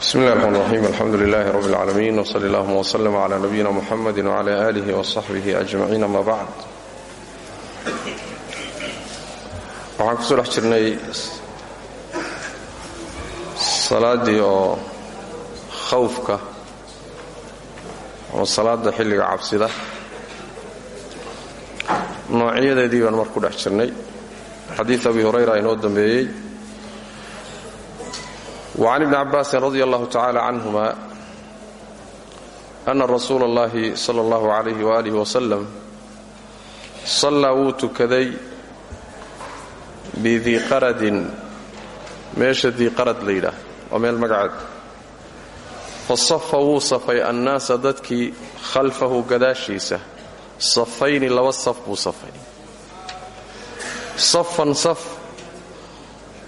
بسم الله الرحمن الرحيم الحمد لله رب العالمين وصلى اللهم وسلم على نبينا محمد وعلى آله وصحبه أجمعين أما بعد waxaan kusoo dhex jirnay salaaddii oo khawfka oo salaada xilliga cabsida noocyadeedii baan mar ku dhex jirnay xadiid abi hurayra inoo dambeeyey وعن ابن عباس رضي الله تعالى عنهما أن رسول الله صلى الله عليه وآله وسلم صلى wuu tukaday bidii qaradin meesha dii qarad la yidhaah waa meel magaceed fasafa wuu safay annaasa dadkii khalfahu gadaashiisa safayni laba saf buu safay safan saf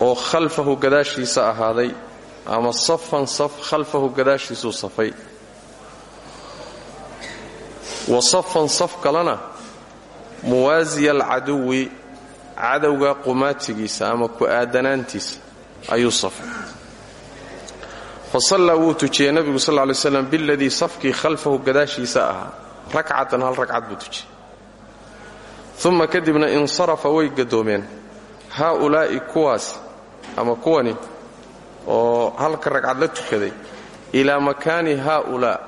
oo khalfahu gadaashiisa ahaaday ama safan saf khalfahu gadaashiisuu safay. Wa safan saf kalena muwaasiya alcaduwi cadowga qumaatigiisa ama ku-aadanaantiisa ayuu safay. Fa sallaa wuu tujiyey nebigu sal ly slam biladii safkii khalfahu gadaashiisa ahaa. Rakcatan hal ragcad buu tujiyey. Uma kadibna insarafa way gadoomeen haaulaa'i kuwaas ama kuwani oo halka ragcad la tukaday ilaa makaani haaulaa.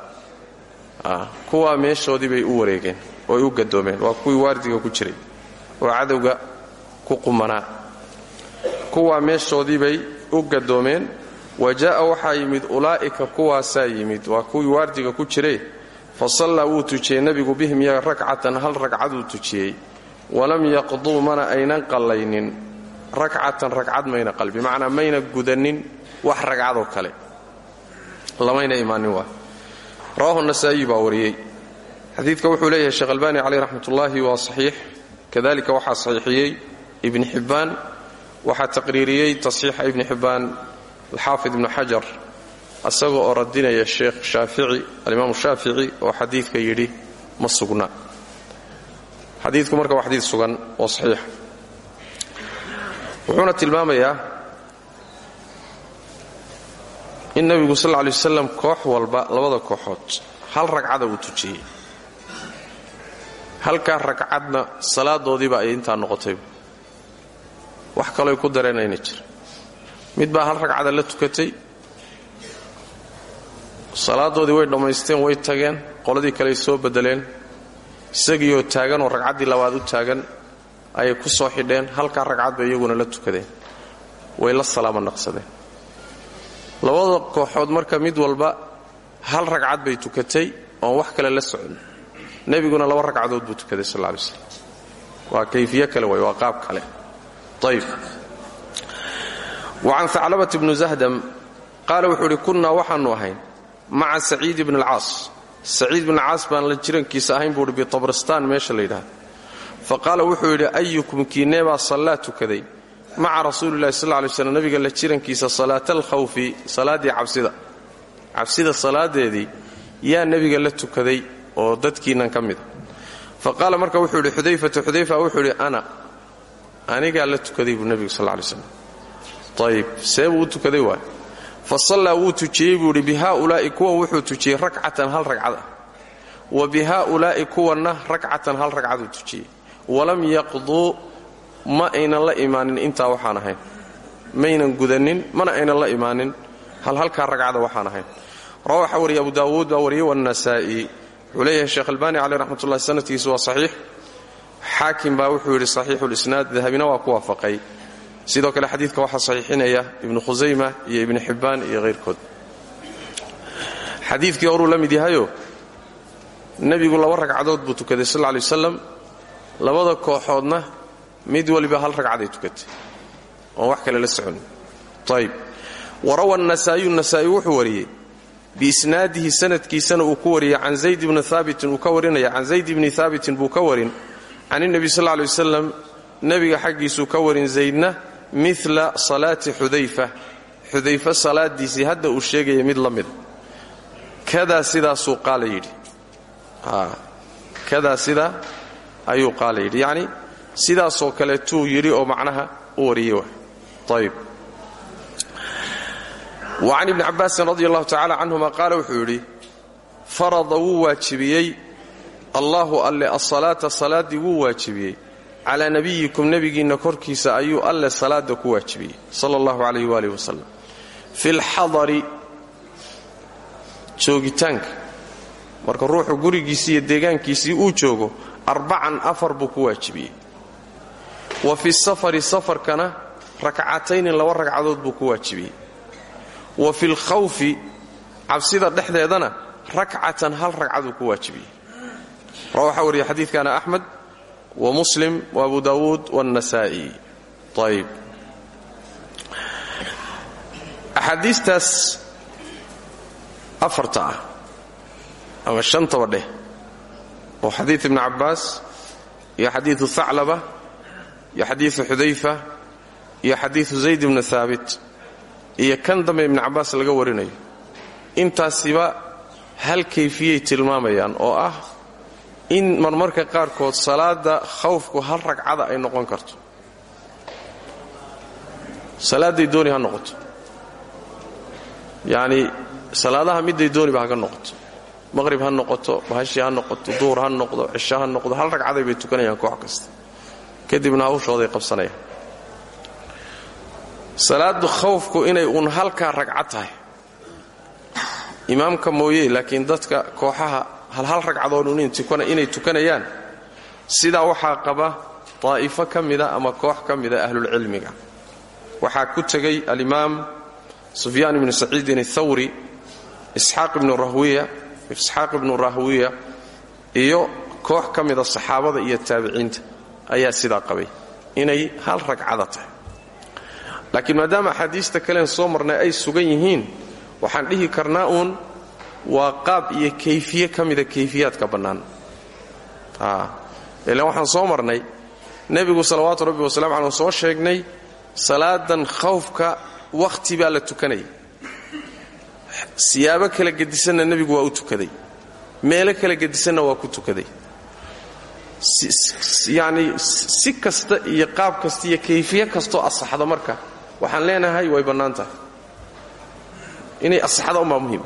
Kuwaa meeshoodii bay u wareegeen ooay u gadoomeen waa kuwii waardiga ku jiray oo cadowga ku qumanaa. Kuwaa meeshoodii bay u gadoomeen wa jaa'a waxaa yimid ulaa'ika kuwaasaa yimid waa kuwii waardiga ku jiree fa sallaa wuu tujiyey nebigu bihim yaga rakcatan hal ragcaduu tujiyey? Walam yaqduu mana aynan qallaynin. Rakcatan ragcad mayna qal bimacnaa mayna gudanin wax ragcadoo kale. Lamayna imaanin waa. Rawahu nasaa'iyi baa wariyey. Xadiidka wuxuu leeyahay sheekh albaani caleyh raxmatullaahi waa saxiix. Kadalika waxaa saxiixiyey ibni xibbaan waxaa taqriiriyey tasxiixa ibni xibbaan alxaafid ibnu xajar asaga oo radinaya sheekh shaafici alimaamu shaafici oo xadiidka yidhi ma sugna. Xadiidku waa xadiid sugan oo saxiixa wuxuuna tilmaamayaa in nebigu sal lay waslam koox walba labada kooxood hal ragcada uu tujiyey. Halkaa ragcadna salaadoodiiba ay intaa noqotay. Wax kalooy ku dareenayna jira mid baa hal ragcada la tukatay. Salaadoodii way dhammaysteen way tageen qoladii kaley soo beddeleen isagiioo taagan oo ragcaddii labaad u taagan ayay ku soo xidheen halkaa ragcad bay iyaguna la tukadeen. Way la salaamo naqsadeen labada kooxood marka mid walba hal ragcad bay tukatay oon wax kale la socon. Nebiguna laba ragcadood buu tukaday sal lay slam waa kayfiye kale way waa kale. Ayb wa can aclabat bnu zahdam qaala wuxuu idhi kunnaa waxaannu ahayn maca saciid bni alcaas. Saciid bni caas baan la jirankiisa ahayn buu hi bitabristaan meesha la yidhahda fa qaala wuxuu yidhi ayukum kiineebaa sallaa maca rasuulilahi sal lay slm nabiga la jirankiisa salaata alkhawfi salaaddii cabsida. Cabsida salaadeedii yaa nebiga la tukaday oo dadkiinnan ka mida fa qaala marka wuxuu yidhi xudayfatu xudayfa wuxuu yidhi ana anigaa la tukaday buu nebigu sal lay slam ayib see buu u tukaday waay. Fa sallaa wuu tujiyey buu idhi bihaa'ulaa'i kuwan wuxuu tujiyey rakcatan hal ragcad ah. Wa bihaa'ulaa'i kuwanna rakcatan hal ragcaduu ma aynan la imaanin intaa waxaan ahayn. Maynan gudanin mana aynan la imaanin. Hal halkaa ragcada waxaan ahayn. Rawa waxaa abu daawuud baa wariyey wannasaa'i wuxuu leeyahay sheekh albaani caleyh raxmatullahi sanadkiisu waa saxiix. Xaakim baa wuxuu yidhi saxiixulisnaad dahabina waa ku waafaqay. Sidoo kale xadiidka waxaa saxiixinaya ibnu khusayma iyo ibnu xibbaan iyo hayrkood xadiidkii horuu la mid yahayo nebigu laba ragcadood buu tukaday sal lla labada kooxoodna mid waliba hal ragcaday tukatay. Oon wax kale la socon. Ayb warawa nasaa'iyu nasaa'i wuxuu wariyey. Biisnaadihi sanadkiisana uu ku wariyay can zayd ibni haabitin uu ka warinaya. Can zayd ibni haabitin buu ka warin. Can inebi sal lla lay wasalam nebiga ka warin zaydna mila salaati xudayfa. Xudayfa salaadiisii hadda uu sheegaya mid la mida kadaa sidaasuu qaala yidhi. Kadaa sidaa ayuu qaala yidhi. Yacni sidaasoo kaleetuu yidhi oo macnaha u wariyey wa ayb wa can ibni cabbaasin radi allahu tacala canhuma qaala wuxuu yidhi farada wuu waajibiyey allahu alle asalaata salaaddii wuu waajibiyey. Calaa nabiyikum nebigiinna korkiisa ayuu alle salaada ku waajibiyey sala allahu calayh waalih wasalam fi lxadari joogitaanka. Marka ruuxu gurigiisii iyo deegaankiisii uu joogo arbacan afar buu ku waajibiyey wa fi safari safarkana rakcataynin laba ragcadood buu ku waajibiyey. Wa fi lkhawfi cabsida dhexdeedana rakcatan hal ragcaduu ku waajibiyey. Waxaa wariya xadiidkana axmed wa muslim wa abu dawuud wاnnasaa'i ayb axaadiistaas afarta ah ama shantaba dheh oo xadiid ibni cabbaas iyo xadiidu haclaba iyo xadiidu xudayfa iyo xadiidu zayd ibni haabit iyo kan dambe ibni cabbaas laga warinayo. Intaasiba hal kayfiyay tilmaamayaan oo ah in marmarka qaarkood salaada khawfku hal ragcada ay noqon karto. Salaadday dooni ha noqoto. Yacni salaadaha midday dooniba haga noqoto. Maqhrib ha noqoto bahashi ha noqoto duhur ha noqdo cisho ha noqdo hal ragcaday bay tukanayaan koox kasta kadibna hawshooday qabsanayaan. Salaadu khawfku inay uun halkaa ragcad tahay. Imaamka mooye laakiin dadka kooxaha hal hal ragcadood inay tukanayaan sidaa waxaa qaba daa'ifo ka mida ama koox ka mida ahlulcilmiga waxaa ku tegay alimaam sufyaan ibnu saciidin athawri isxaaq ibnu rahwiya isxaaq ibnu rahwiya iyo koox ka mida saxaabada iyo taabiciinta ayaa sidaa qabay. Inay hal ragcada tahay. Laakiin maadaama axaadiista kaleen soo marnay ay sugan yihiin waxaan dhihi karnaa uun waa qaab iyo kayfiye ka mida kayfiyaadka bannaan. Ilaan waxaan soo marnay nebigu salawaatu rabbi wasalamu caleyh soo sheegnay salaadan khawfka wakhti baa la tukanaya siyaabo kala gedisanna nebigu waa u tukaday. Meelo kala gedisanna waa ku tukaday yacni si kasta iyo qaab kasta iyo kayfiye kastoo asaxda marka. Waxaan leenahay way bannaan tahay inay asaxda umbaa muhiima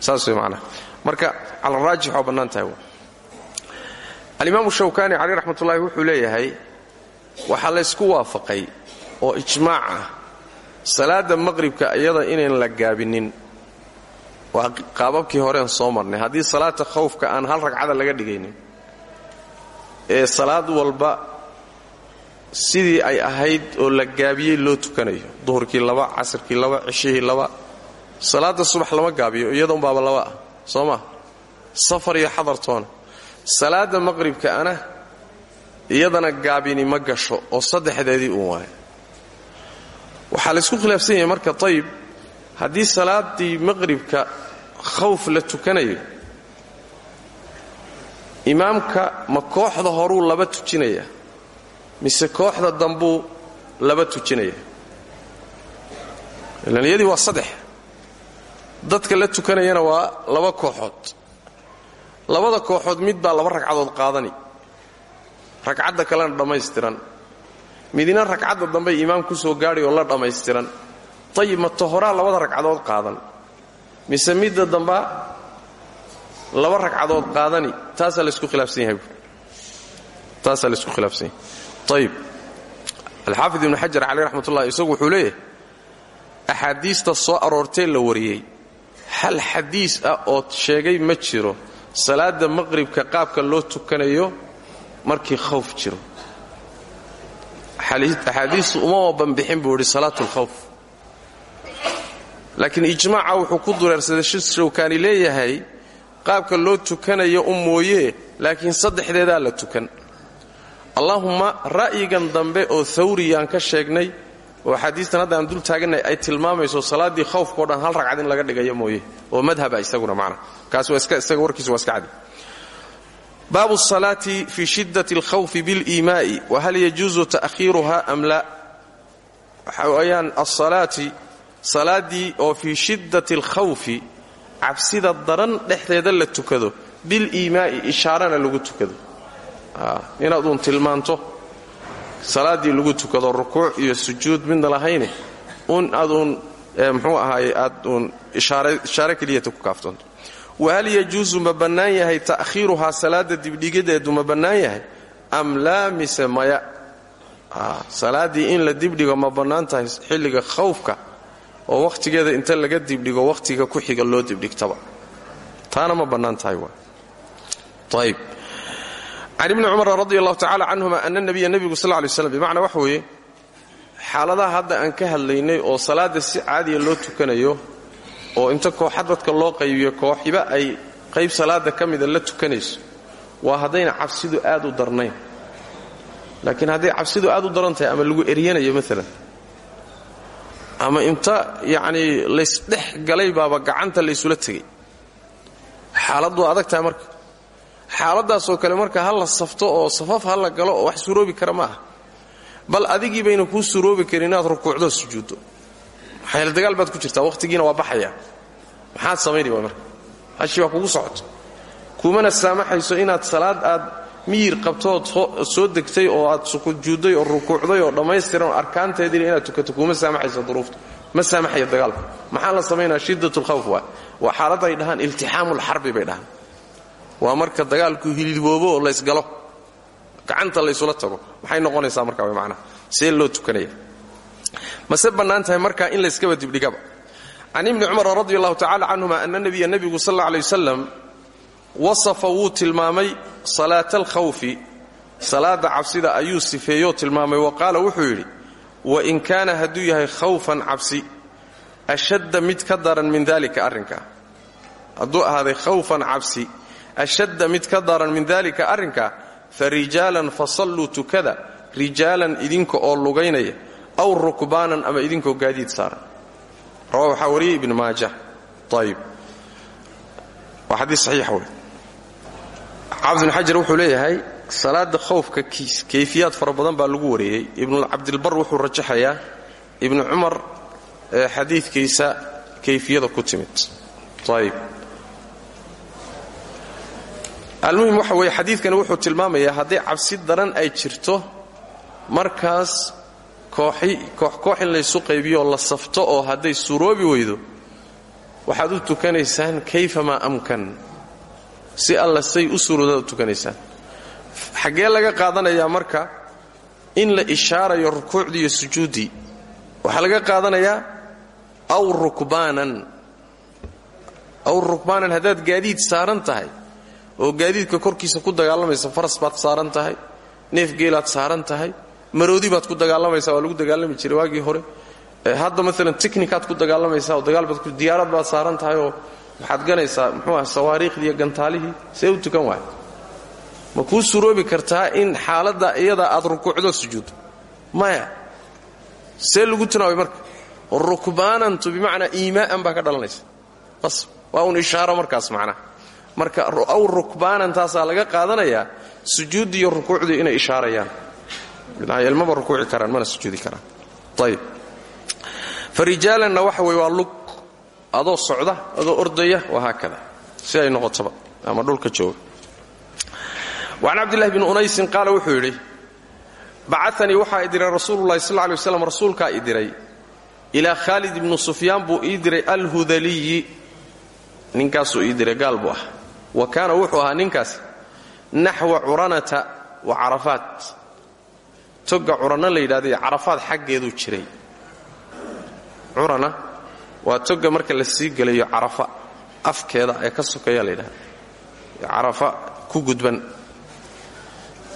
saas way macnaha marka cala raajix waa bannaan tahay alimaamu shawkaani caleyh raxmat ullaahi wuxuu leeyahay waxaa laysku waafaqay oo ijmaac ah salaada maqhribka iyada la gaabinin. Waa qaababkii horeen soo marnay. Haddii salaata khawfka aan hal ragcada laga dhigaynin ee salaad walba sidii ay ahayd oo la gaabiyey loo tukanayo. Duhurkii laba casirkii laba cishihii laba. Salaada subax lama gaabiyo iyadounbaaba laba ah soo maa safar iyo xadartoona salaada maqhribka ana iyadana gaabini ma gasho oo saddexdeedii uun waayo. Waxaa laysku khilaafsan yahay marka tayib haddii salaaddii maqhribka khawf la tukanayo imaamka ma kooxda horuu laba tujinaya mise kooxda dambuu laba tujinaya? Ilan iyadii waa saddex. Dadka la tukanayana waa laba kooxood. Labada kooxood mid baa laba ragcadood qaadani. Ragcadda kalena dhammaystiran. Midina ragcadda dambey imaam ku soo gaadhay oo la dhammaystiran. Tayib ma tohoraa labada ragcadood qaadan. Mise midda dambaa laba ragcadood qaadani taasaa laysku khilaafsan yahay taasaa laysku khilaafsan yahay. Ayib alxaafid ibnu xajar caleyh raxmat ullahi isagu wuxuu leeyahay axaadiista soo aroortee la wariyey. Hal xadiis ah oo sheegay ma jiro. Salaada maqhribka qaabka loo tukanayo markii khawf jiro. Axaadiistu uma banbixin buu idhi salaat lkhawf laakiin ijmaaca wuxuu ku dureersaday shi shawkaani leeyahay qaabka loo tukanayo u mooyee laakiin saddexdeedaa la tukan. Allaahumma ra'yigan dambe oo thawriyaan ka sheegnay oo axaadiistan hadda aan dul taagannahay ay tilmaamayso salaaddii khawfkao dhan hal ragcad in laga dhigayo mooye oo madhaba isaguna macna. Kaas isaga warkiisu waa iska cadi baabu salaati fi shidat alkhawfi biliimaa'i wahal yajuusu ta'khiiruha am la? Waxa weeyaan asalaati salaaddii oo cabsida daran dhexdeeda la tukado biliimaa'i ishaarana lagu tukado. Inaad uun tilmaanto salaaddii lagu tukado rukuuc iyo sujuud midna lahayne un aad uun mxuu ahaaye aad uun ishaare keliyata ku kaaftoonto wahal yajuusu ma bannaan yahay ta'khiiruhaa salaada dibdhigadeedu ma bannaan yahay? Am laa mise maya salaaddii in la dibdhigo ma bannaan tahay xilliga khawfka oo wakhtigeeda inta laga dibdhigo wakhtiga ku xiga loo dibdhigtaba. Taana ma bannaan tahay ayb can ibni cumar radi allahu tacala canhuma ana nabiya nebigu sal ly slam bimacnaa waxa weeye xaaladaha hadda aan ka hadlaynay oo salaadda si caadiya loo tukanayo oo inta kooxa dadka loo qaybiyo kooxiba ay qayb salaada ka mida la tukanayso waa haddayna cabsidu aad u darnayn. Laakiin hadday cabsidu aad u daran tahay ama lagu eryanayo maalan ama inta yacnii laysdhex galay baaba gacanta laysula tegay xaaladdu adag tahay marka. Xaaladaasoo kale marka ha la safto oo safaf ha galo oo wax suroobi kara ma aha. Bal adigii bayna kuu suroobi karin inaad rukuucdoo sujuuddo. Maxayl dagaal baad ku jirtaa wakhtigiina waa baxayaa. Maxaad samaynay waa marka. Hashii waa kugu socoto kumana saamaxayso inaad salaad aad miyir qabtood soo degtay oo aad sujuudday oo rukuucday oo dhammaystiran oo arkaanteediina inaad tukato kuma saamaxayso duruufta. Ma saamaxaya dagaalka maxaa la samaynaa shiddat lkhawf waa waa xaalad ay dhahaan iltixaamulxarbi bay dhahaan. Waa marka dagaalku hilidwoobo oo laysgalo. Gacanta laysula tago. Maxay noqonaysaa marka w manaa see loo tukanaya. Mase bannaan in layskaba dibdhigaba can ibni cumar radi allahu tacala canhuma ana nabiya nebigu sal alla alay wasalam wasafa wuu tilmaamay salaata alkhawfi. Salaada cabsida ayuu sifeeyoo tilmaamay wa qaala wuxuu yidhi wain kaana hadduu yahay khawfan cabsi ashadda mid ka daran min dalika arrinka. Hadduu ahaaday khawfan cabsi ashadda mid ka daran min dalika arrinka fa rijaalan fasalluu tukada rijaalan idinka oo lugaynaya aw rukbaanan ama idinkoo gaadiid saaran. Rawa waxaa wariyay ibn maaja ayib waa xadiis saxiixa xaafid ibn xajar wuxuu leeyahay salaada khowfka kayfiyaad fara badan baa lagu wareeyey ibnucabdilbar wuxuu rajaxayaa ibnu cumar ee xadiidkiisa kayfiyada ku timid. Ayib almuhim waxa weeye xadiidkani wuxuu tilmaamayaa hadday cabsi daran ay jirto markaas kooxi koox koox in laysu qaybiyo la safto oo hadday suroobi weydo waxaad u tukanaysaan kayfamaa amkan si alla say u suuroodaad u laga qaadanayaa marka in la ishaarayo rukuucdii iyo sujuuddii. Waxaa laga qaadanayaa aw rukbaanan. Aw rukbaanan haddaad gaadiid saaran tahay oo gaadiidka korkiisa ku dagaalamaysa faras baad saaran tahay neef geelaad saaran tahay maroodi baad ku dagaalamaysaa waa lagu dagaalami jiray waagii hore. Hadda maalan tihnikaad ku dagaalamaysaa oo dagaalbaad diyaarad baad saaran tahay oo waxaad ganaysaa muxuu ah sawaariikhdii iyo gantaalihii see u tukan waay. Ma kuu suroobi kartaa in xaaladda iyadaa aad rukuucdo sujuuddo maya see lagu tunaaway marka. Rukbaanantu bimacnaa iimaa'an baa ka dhalanaysa. Bas waa un ishaaro markaas macnaha marka aw rukbaanan taasaa laga qaadanayaa sujuuddii iyo rukuucdii inay ishaarayaan. Ilmaba rukuuci karaan mana sujuudi karaan. Ayib farijaalanna waxa weye waa lug adoo socda adoo ordaya wahaakada si ay noqotaba ama dhulka jooga. Wacan cabdillahi bni unaysin qaala wuxuu yidhi bacanii waxaa i diray rasuululahi sal lay waslam rasuulkaa i diray ilaa khaalid ibnu sufyaan buu ii diray alhudaliyi ninkaasuu ah. Wa kaana wuxuu ahaa ninkaas naxwa curanata wa carafaat. Toga curana la yidhahday carafaad jiray. Curana waa toga marka la sii gelayo carafa afkeeda ee ka sokeeya la carafa ku gudban.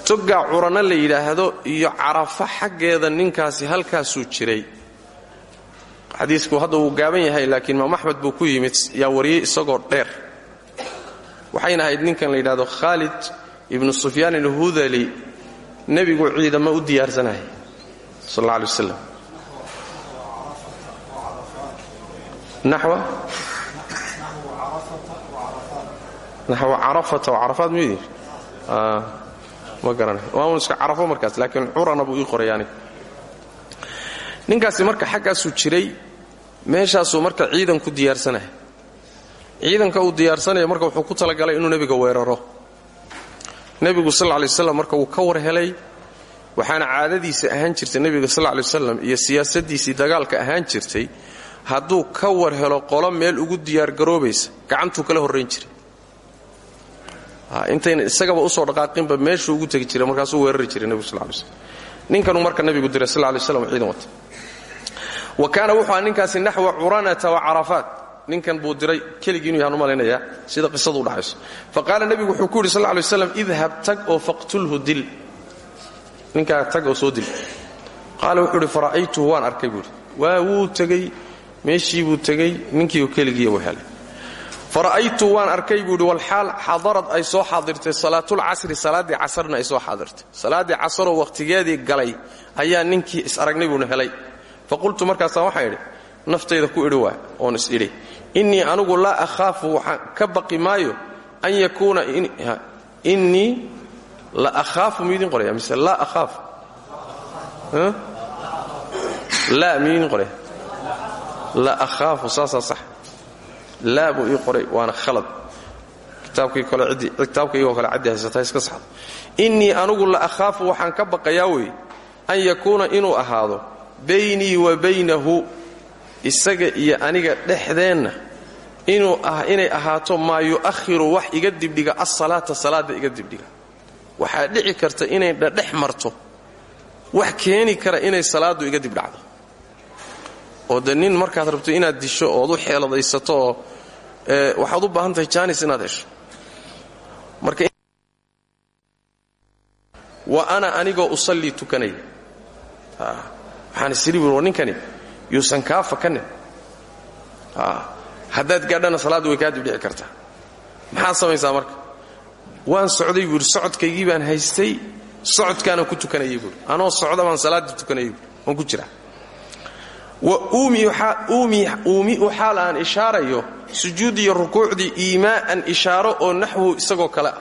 Toga curana la yidhaahdo iyo carafa xaggeeda ninkaasi halkaasuu jiray. Xadiisku hadda wuu gaaban yahay laakiin imaam axmed buu ku yimid yaa wariyey isagoo dheer. Waxayna ahayd ninkan la yidhahdo khaalid ibnu sufyaan alhudali nebigu ciidamo u diyaarsanaya sal alla alay naxwa carafata wacarafaad miyuu yidhi ma garanay waa iska carafo markaas laakiin curana buu ii qoray aniga ninkaasi marka xaggaasuu jiray meeshaasuu marka ciidan ku diyaarsanaya ciidanka uu diyaarsanaya marka wuxuu ku talagalay inuu nebiga weeraro nebigu sal lay waslam marka uu ka war helay waxaana caadadiisa ahaan jirtay nebiga sal lay waslam iyo siyaasadiisii dagaalka ahaan jirtay hadduu ka war helo qolo meel ugu diyaargaroobaysa gacantuu kala horrayn jiray. Intayna isagaba u soo dhaqaaqinba meeshuu ugu tegi jiray markaasuu weerari jiray nebigu sal lay slm ninkanuu marka nebigu diray sal lay slam ciidan wata wa kaana wuxuu ninkaasi naxwa curanata wa carafaat. Ninkan buu diray keligii inuu yahaan u sida qisadu u dhacayso fa qaala wuxuu ku yidhi sal lay waslam idhab tag oo faqtulhu dil. Ninkaa tag oo soo dil. Qaala wuxuu idhi fara'aytuhu waan arkay buuhi waa wuu tegey meeshii buu tegey ninkiiu keligiiya u helay. Fara'aytu waan arkay buuhi walxaal xadarad ay soo xaadirtay salaatulcasri salaaddii casarna ay soo xaadirtay. Salaaddii casaroo wakhtigeedii galay ayaa ninkii is aragnay buuna helay. Fa qultu markaasaan waxaan idhi naftayda ku idhi waa oon is idhi. Innii anugu laa akhaafu waxaan ka baqi maayo an yakuuna innii la ahaafu miyuudin qoraya mise laa ahaafu laa miyuudin qoraya la ahaafu saasaa sax. Laa buu ii qoray waana khalad. Kitaabkii kale caddi haysataa iska saxdo innii anugu la akhaafu waxaan ka baqayaa weeye an yakuuna inuu ahaado baynii wa baynahu isaga iyo aniga dhexdeenna inuu ah inay ahaato maa yu'ahiru wax iga dibdhiga asalaata salaadda iga dibdhiga. Waxaa dhici karta inay dhadhex marto. Wax keeni kara inay salaaddu iga dibdhacdo oo de nin markaad rabto inaad disho ood u xeeladaysato oo waxaad u baahan tahay jaanis inaad hesho. Marka wa ana anigoo usallii tukanaya waxaan isiri buui war ninkani yuusan kaa fakanin. Haddaad gaadhana salaaddu way kaa dibdhici kartaa. Maxaad samaysaa marka? Waan socday buuhi socodkaygii baan haystay socodkaana ku tukanayay buui anoo socda baan salaaddii tukanayay buui waan ku jiraa uumiu xaal aan ishaarayo sujuudiyo rukuucdii iimaa'an ishaaro oo naxwahu isagoo kale.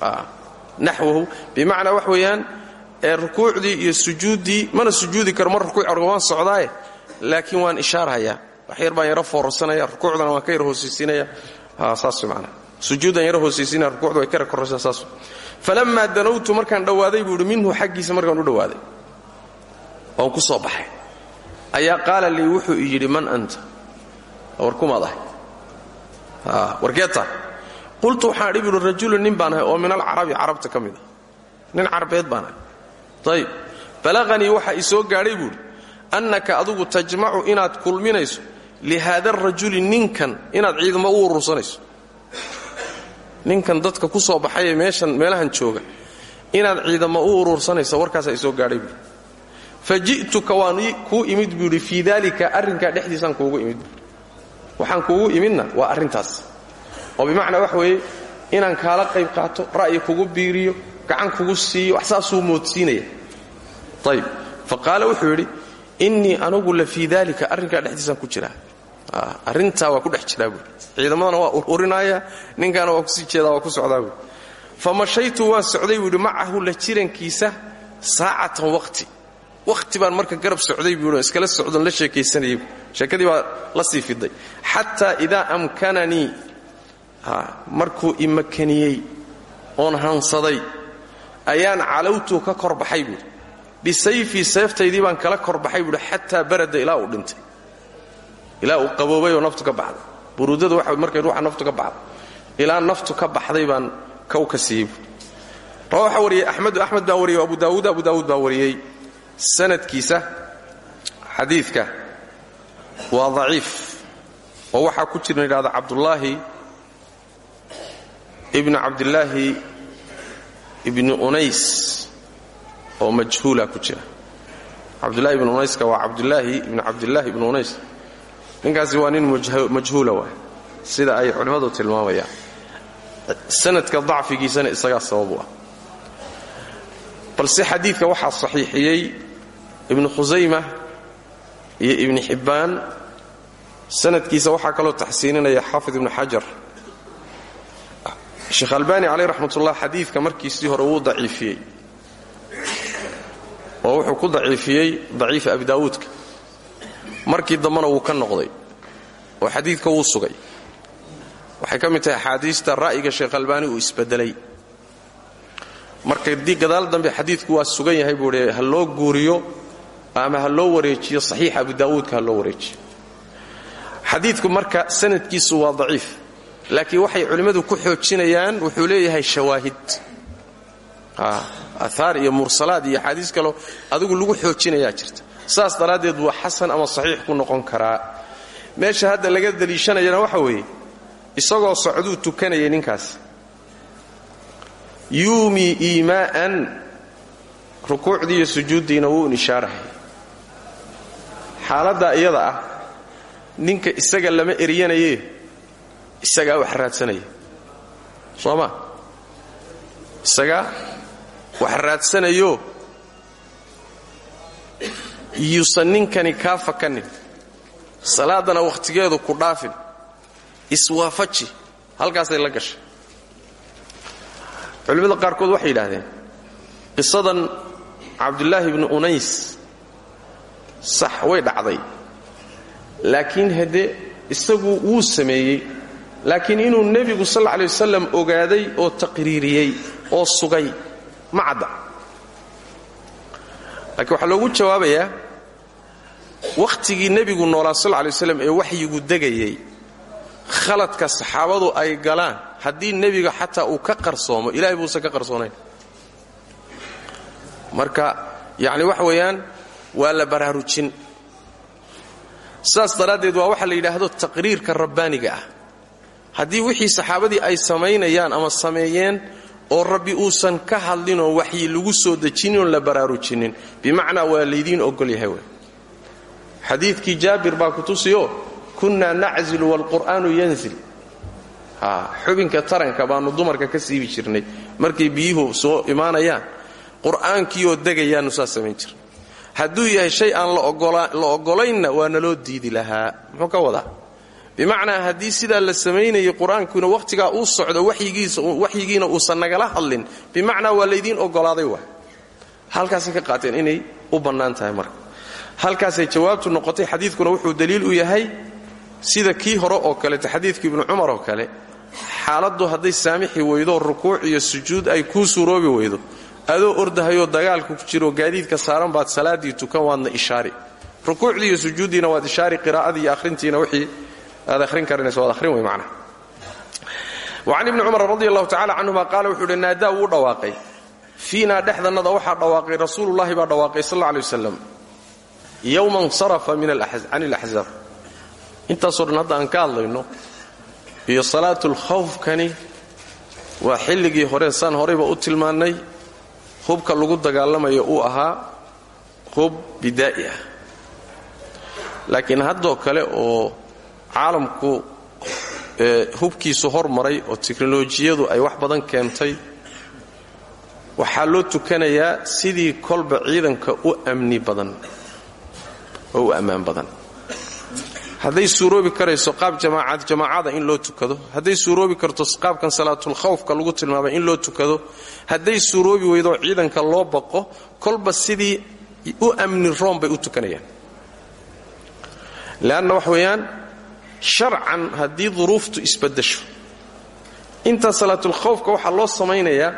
Ah naxwahu bimacnaa wax weeyaan iyo sujuuddii mana sujuudi karo mar rukuuc argo waan socdaaye waan ishaarhayaa. Wax baan yaro foorarsanaya rukuucdana waan ka yar hoosaysiinaya saas manaa sujuudan yaro hoosaysiinaya rukuucda way ka yar saas falammaa danawtu markaan dhowaaday buu minhu xaggiisa markaan u dhowaaday waan ku soo baxay ayaa qaala lii wuxuu i yidhi man anta? War kumaad ahay warkeeta qultu waxaan idhi ahay oo min alcarabi carabta ka mid a nin carbeed baan ahay. Ayib balaqanii waxa i soo gaadhay buuhi annaka adugu tajmacu inaad kulminayso lihaada arajuli ninkan inaad ciidamo u urursanayso. Ninkan dadka ku soo baxayee meeshan meelahan jooga inaad ciidamo u urursanayso warkaasaa i soo gaadhay buuhi fa ji'tuka waan kuu imid buuhi fii daalika arrinkaa dhexdiisaan kuugu imid. Waxaan kuugu imidna waa arrintaas. Oo bimacnaa wax weeye inaan kaala qayb qaato ra'yi kugu biiriyo gacan kugu siiyo wax saasuu moodsiinaya. Ayib fa qaala wuxuu yidhi innii anugu la fii daalika arrinkaa dhexdiisaan ku jiraa. Arrintaa waa ku dhex jiraa buui ciidamadana waa ururinaya ninkaana waa ku sii jeedaa waa ku socdaa buui fa mashaytu waan socday buuhi macahu la jirankiisa saacatan waqti wakhti baan marka garab socday buuhi iskala socdon la sheekaysanayay. Sheekadii baa la sii fiday. Xataa idaa amkananii markuu imakaniyey oon hansaday ayaan calawtu ka kor baxay buuhi bisayfii seeftaydii baan kala kor baxay buuhi xataa barada ilaa uu dhintay. Ilaa uu qaboobay oo naftu ka baxday. Buruudada waxa markay ruuxa naftu ka baxdo ilaa naftu ka baxday baan ka siiyey buui rawa waxaa wariyey axmedu axmed baa wariyey abu daawuud abu daawuud baa wariyey sanadkiisa xadiidka waa daciif. Oo waxaa ku jira yidhahda cabdullaahi ibnu cabdillaahi ibni unays oo majhuula ku jira. Cabdullahi ibnu unayska waa cabdulaahi ibnu cabdillaahi ibnu unays. Ninkaasi waa nin majhuula waay. Sida ay culimmadu tilmaamayaan. Sanadka dacfigiisana isagaa sabab u ah. Balse xadiidka waxaa ibnu khusayma iyo ibni xibbaan sanadkiisa waxaa kaloo taxsiininaya xaafid ibnu xajar. Sheekh albaani caleyh raxmatullah xadiidka markiisii hore wuu daciifiyey. Oo wuxuu ku daciifiyey daciifa abi daawuudka. Markii dambena wuu ka noqday oo xadiidka wuu sugay. Waxay ka mid tahay axaadiista ra'yiga sheekh albaani uu isbedelay. Marka gadaal dambe xadiidku waa sugan yahay buu ha loo guuriyo ama ha loo wareejiyo saxiixa abu daawuudka ha loo wareejiyo. Xadiidku marka sanadkiisu waa daciif laakiin waxay culimmadu ku xoojinayaan wuxuu leeyahay shawaahid. Aahaar iyo mursalaad iyo axaadiis kaleo adigu lagu xoojinayaa jirta. Saas daraaddeed waa xasan ama saxiix ku noqon karaa. Meesha hadda laga daliishanayana waxa weeye isagoo socduu tukanayay ninkaas. Yuumii iimaa'an rukuucdii iyo sujuuddiina wuu nishaarahay xaaladdaa iyada ah ninka isaga lama eryanaye isagaa wax raadsanaya. Soo ma? Isagaa wax raadsanayo yuusan ninkani kaa fakanin salaadana wakhtigeedu ku dhaafin iswaafaji halkaasay la gashay. Culimmada qaarkood waxay yidhaahdeen qisadan cabdulaahi bni unays sax way dhacday. Laakiin haddee isagu wuu sameeyey. Laakiin inuu nebigu sal lla alay wasalam ogaaday oo taqriiriyey oo sugay. Ma cadda laakiin waxaa loogu jawaabayaa wakhtigii nebigu noolaa sal lla alay ee waxyigu degayay khaladka saxaabadu ay galaan haddii nebiga xataa uu ka qarsoomo ilahay buusan ka qarsoonayn marka yacni waxa weeyaan waa la baraarujin. Saas daraaddeed waa waxa la yidhaahdo taqriirka rabbaaniga ah. Haddii wixii saxaabadii ay samaynayaan ama sameeyeen oo rabbi uusan ka hadlinoo waxyi lagu soo dejinin la baraarujinin bimacnaa waa laydiin ogol yahay wey xadiidkii jaabir baa ku tusiyo kunnaa naczilu waalqur'aanu yanzil. Xubinka taranka baannu dumarka ka siibi jirnay. Markay biyuhu soo imaanayaan qur'aankiioo degayaannu saas samayn jirnay hadduu yahay shay aan la oggolaynna waa naloo diidi lahaa. Muxuu ka wadaa? Bimacnaa haddii sidaa la samaynayay qur'aankuna wakhtigaa uu socdo waxyigiina uusan nagala hadlin bimacnaa waa laydiin oggolaaday waa. Halkaasay ka qaateen inay u bannaan tahay marka. Halkaasay jawaabtu noqotay xadiidkuna wuxuu daliil u yahay sida kii hore oo kaleeto xadiidka ibnu cumar oo kale. Xaaladdu hadday saamixi weydo rukuuc iyo sujuud ay kuu suuroobi weydo adoo ordahayoo dagaalku ku jiro gaadiidka saaran baad salaaddii tukan waadna ishaari. Rukuucdii iyo sujuuddiina waad ishaari qiraa'adii iyo akhrintiina wixii aad ahrin karanayso waad ahrin wey macnaha. Wacan ibni cumar radi allahu tacala canhuma qaala wuxuu uhi naadaa dhawaaqay. Fiinaa dhexdannada waxaa dhawaaqay rasuulullahi baa dhawaaqay sal alla alay wasalam yowma insarafa can ilaxzaab intaasoo dhan hadda aan ka hadlayno iyo salaatulkhawfkani waa xilligii hore saan horeyba u tilmaannay hubka lagu dagaalamayo uu ahaa hub bidaa'i ah. Laakiin haddoo kale oo caalamku hubkiisu hormaray oo teknolojiyadu ay wax badan keentay waxaa loo tukanayaa sidii kolba ciidanka u amni badan oo u ammaan badan hadday suuroobi karayso qaab jamaacad jamaacada in loo tukado. Hadday suuroobi karto qaabkan salaatulkhawfka lagu tilmaamay in loo tukado. Hadday suuroobi weydo ciidanka loo baqo kolba sidii u amni room bay u tukanayaan. Leanna wax weeyaan sharcan haddii duruuftu isbadasho intaa salaatulkhawfka waxaa loo samaynayaa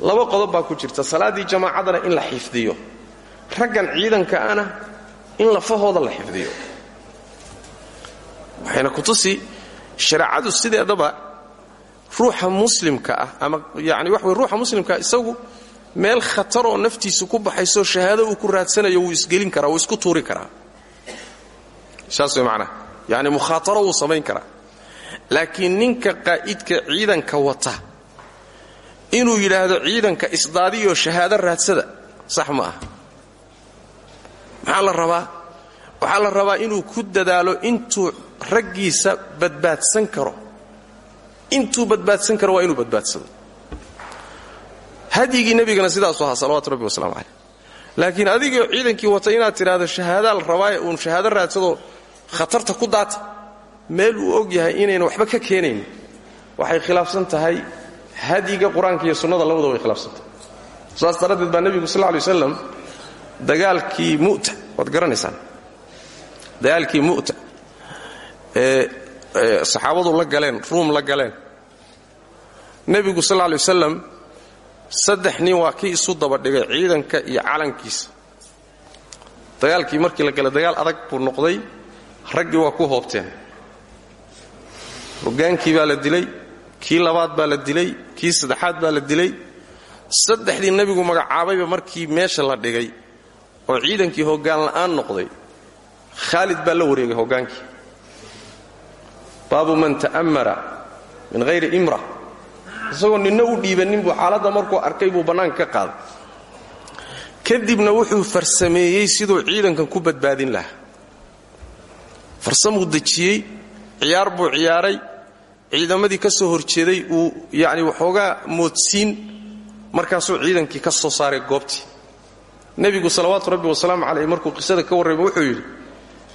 laba qodob baa ku jirta. Salaaddii jamaacadana in la xifdiyo. Raggan ciidanka ana in lafahooda la xifdiyo waxayna ku tusi shareecadu sideedaba ruuxa muslimka ah ama yani wax wey ruuxa muslimkaa isagu meel khataroo naftiisa ku baxaysoo shahaado uu ku raadsanayo wuu isgelin karaa wuu isku tuuri karaa. Saas way macnaha yani mukhaataro wuu karaa. Laakiin ninka qaa'idka ciidanka wata inuu yidhaahdo ciidanka isdaadiyoo shahaado raadsada sax ma ah maxaa la rabaa? Waxaa la rabaa inuu ku dadaalo intuu raggiisa badbaadsan karo. Intuu badbaadsan karo waa inuu badbaadsado hadyigii nebigana sidaasu ahaa salawatu rabbi waslamu caleyh laakiin adigoo ciidankii wata inaad tidhaahdo shahaadaa la rabaaye uun shahaado raadsadoo khatarta ku daata. Meel uu og yahay inayna waxba ka keenaynin. Waxay khilaafsan tahay hadyiga qur'aanka iyo sunnada labadaba way khilaafsan tahay. Saas daraaddeed baa nebigu sal lla lay waslam dagaalkii mu'ta waad garanaysaan. Dagaalkii mu'ta saxaabadu la galeen ruum la galeen. Nebigu sal lay wasalam saddex nin waa kii isu dabadhigay ciidanka iyo calankiisa. Dagaalkii markii la galay dagaal adag buu noqday raggii waa ku hoobteen. Hogaankii baa la dilay kii labaad baa la dilay kii saddexaad baa la dilay. Saddexdii nebigu magacaabayba markii meesha la dhigay oo ciidankii hoggaan la'aan noqday khaalid baa la wareegay hoggaankii baabu man ta'ammara min hayri imra. Isagoo ninna u dhiibannin buu xaaladda markuu arkay buu bannaanka ka qaaday. Kadibna wuxuu farsameeyey siduu ciidankan ku badbaadin lahaa. Farsamuu dejiyey ciyaar buu ciyaaray ciidamadii ka soo horjeeday uu yacni waxoogaa moodsiin markaasuu ciidankii ka soo saaray goobtii. Nebigu salawaatu rabbi wasalaamu calayh markuu qisada ka warramay wuxuu yidhi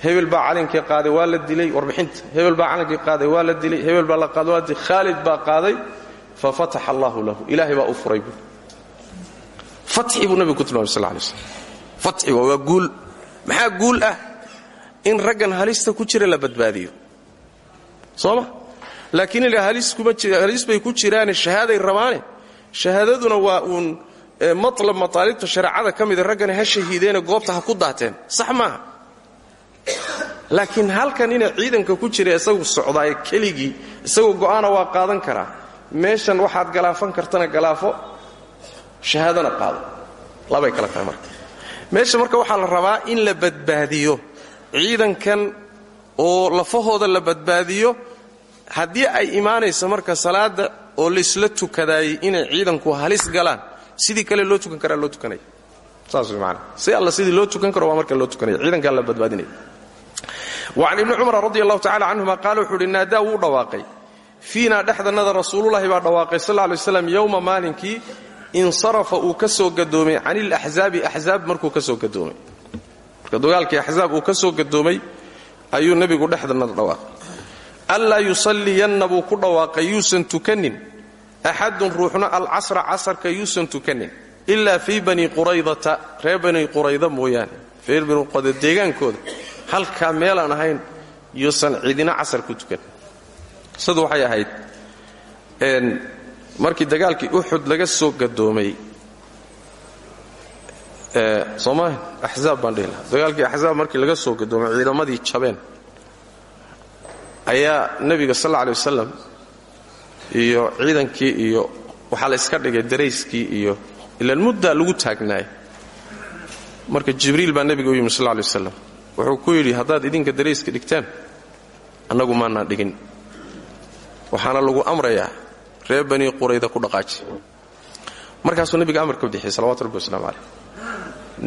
hebel baa calankii qaaday waa la dilay warbixinta. Hebel baa calankii qaaday waa la dilay. Hebel baa la qaaday waa la dilay qaaday fa fataxa allaahu lahu. Ilaahay baa u furay buu. Fatxi buu nebigu ku tilmaamay sal lay slam maxaa guul ah? In raggan halista ku jira la badbaadiyo. Soo laakiin ila halis bay ku jiraane shahaaday rabaane. Shahaadaduna waa uun malab mataalibta shareecada ka mida ha shahiideene goobta ku daateen. Sax maaha laakiin halkan inay ciidanka ku jira isagu socdaaye keligii isagoo go'aana waa qaadan karaa. Meeshan waxaad galaafan kartana galaafo shahaadana qaado. Labay kala tahay marka. Meesha marka waxaa la rabaa in la badbaadiyo. Ciidankan oo lafahooda la badbaadiyo haddii ay imaanayso marka salaada oo laysla tukadaayey inay ciidanku halis galaan sidii kale loo tukan karaa loo tukanaya saas way maanaa si alla sidii loo tukan karo waa marka loo tukanaya ciidankaa la badbaadinaya wacan ibni cumar radi allahu tacala canhuma qaala wuxuu uhi naadaa wuu dhawaaqay fiinaa dhexdannada rasuululahi baa dhawaaqay sal ly slam yowma maalinkii insarafa uu ka soo gadoomay can ilaxzaabi axzaab markuu ka soo gadoomay marka dagaalkii axzaab uu ka soo gadoomay ayuu nebigu dhexdannada dhawaaqay anlaa yusalliyanna buu ku dhawaaqay yuusan tukanin axadun ruuxna alcasra casarka yuusan tukanin ilaa fii bani quraydata reer bani qurayda mooyaane reer bani halkaa meelaan ahayn yuusan cidina casar ku tukan. Sadu waxay ahayd markii dagaalkii uxud laga soo gadoomay sooma axzaab baan dhihi lahaa. Dagaalkii axzaab markii laga soo gadoomay ciidamadii jabeen ayaa nebiga sal alla alay wasalam iyo ciidankii iyo waxaa la iska dhigay darayskii iyo ilaan muddaa lagu taagnaay marka jibriil baa nebiga u yimi sal lay wasalam wuxuu ku yidhi haddaad idinka darayska dhigtaan annagu maanaan dhigin. Waxaana lagu amrayaa reer bani qurayda ku dhaqaaji. Markaasuu nebiga amar ka bixiyey salawatu rabbi wasalaamu caleyh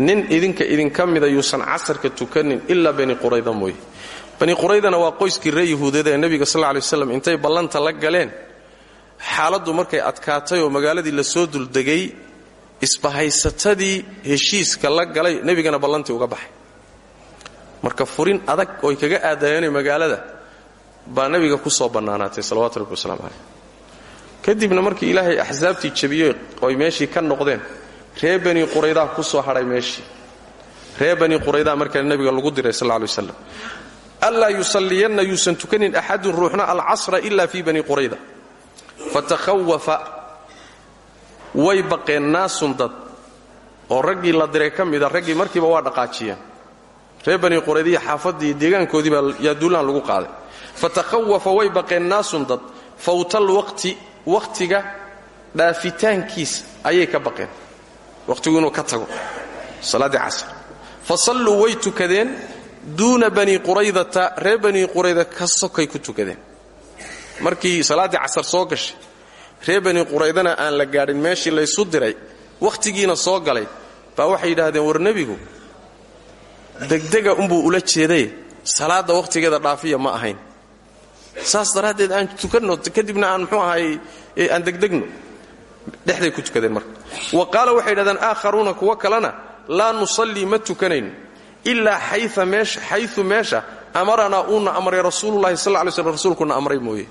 nin idinka idinka mida yuusan casarka tukanin ilaa bani qurayda mooye. Bani quraydana waa qoyskii reer yahuudeed ee nebiga sal lla lay intay ballanta la galeen. Xaaladdu markay adkaatay oo magaaladii la soo duldegay isbahaysatadii heshiiska la galay nebigana ballantii uga baxay marka furin adag ooy kaga aadayeena magaalada baa nebiga ku soo bannaanaatay salawatu rabbi wasalaamu caleyh kadibna markii ilaahay axsaabtii jabiyey oy meeshii ka noqdeen reer bani quraydaa ku soo hadhay meeshii. Reer bani quraydaa markaa nebiga lagu diray sal lay waslam anlaa yusalliyanna yuusan tukanin axadun ruuxna alcasra ila fii bani qurayda fatakhawafa way baqeen naasun dad oo raggii la diray ka mida raggii markiiba waa dhaqaajiyeen reer bani quraydiya xaafaddii deegaankoodii baa yaa lagu qaaday. Fatakhawafa way baqeen naasun dad. Fawtal waqti wakhtiga dhaafitaankiisa ayay ka baqeen. Wakhtigu inuu ka tago. Salaaddii casr. Fa salluu way tukadeen duuna bani quraydata reer bani qurayda ka sokay ku tukadeen. Markii salaaddii casar soo gashay reer bani quraydana aan la gaadhin meeshii laysu diray wakhtigiina soo galay baa waxay yidhaahdeen war nebigu degdega unbuu ula jeeday. Salaadda wakhtigeeda dhaafiya ma ahayn. Saas daraaddeed aan tukanno kadibna aan muxuu ahay aan degdegno. Dhexday ku tukadeen marka. Wa qaala waxay yidhahdeen aakharuuna kuwo kalena laa nusallii ma tukanayno ilaa xayu meesha amaranaa uuna amray rasuululahi sal lay slm rasuulkuna amray mooye.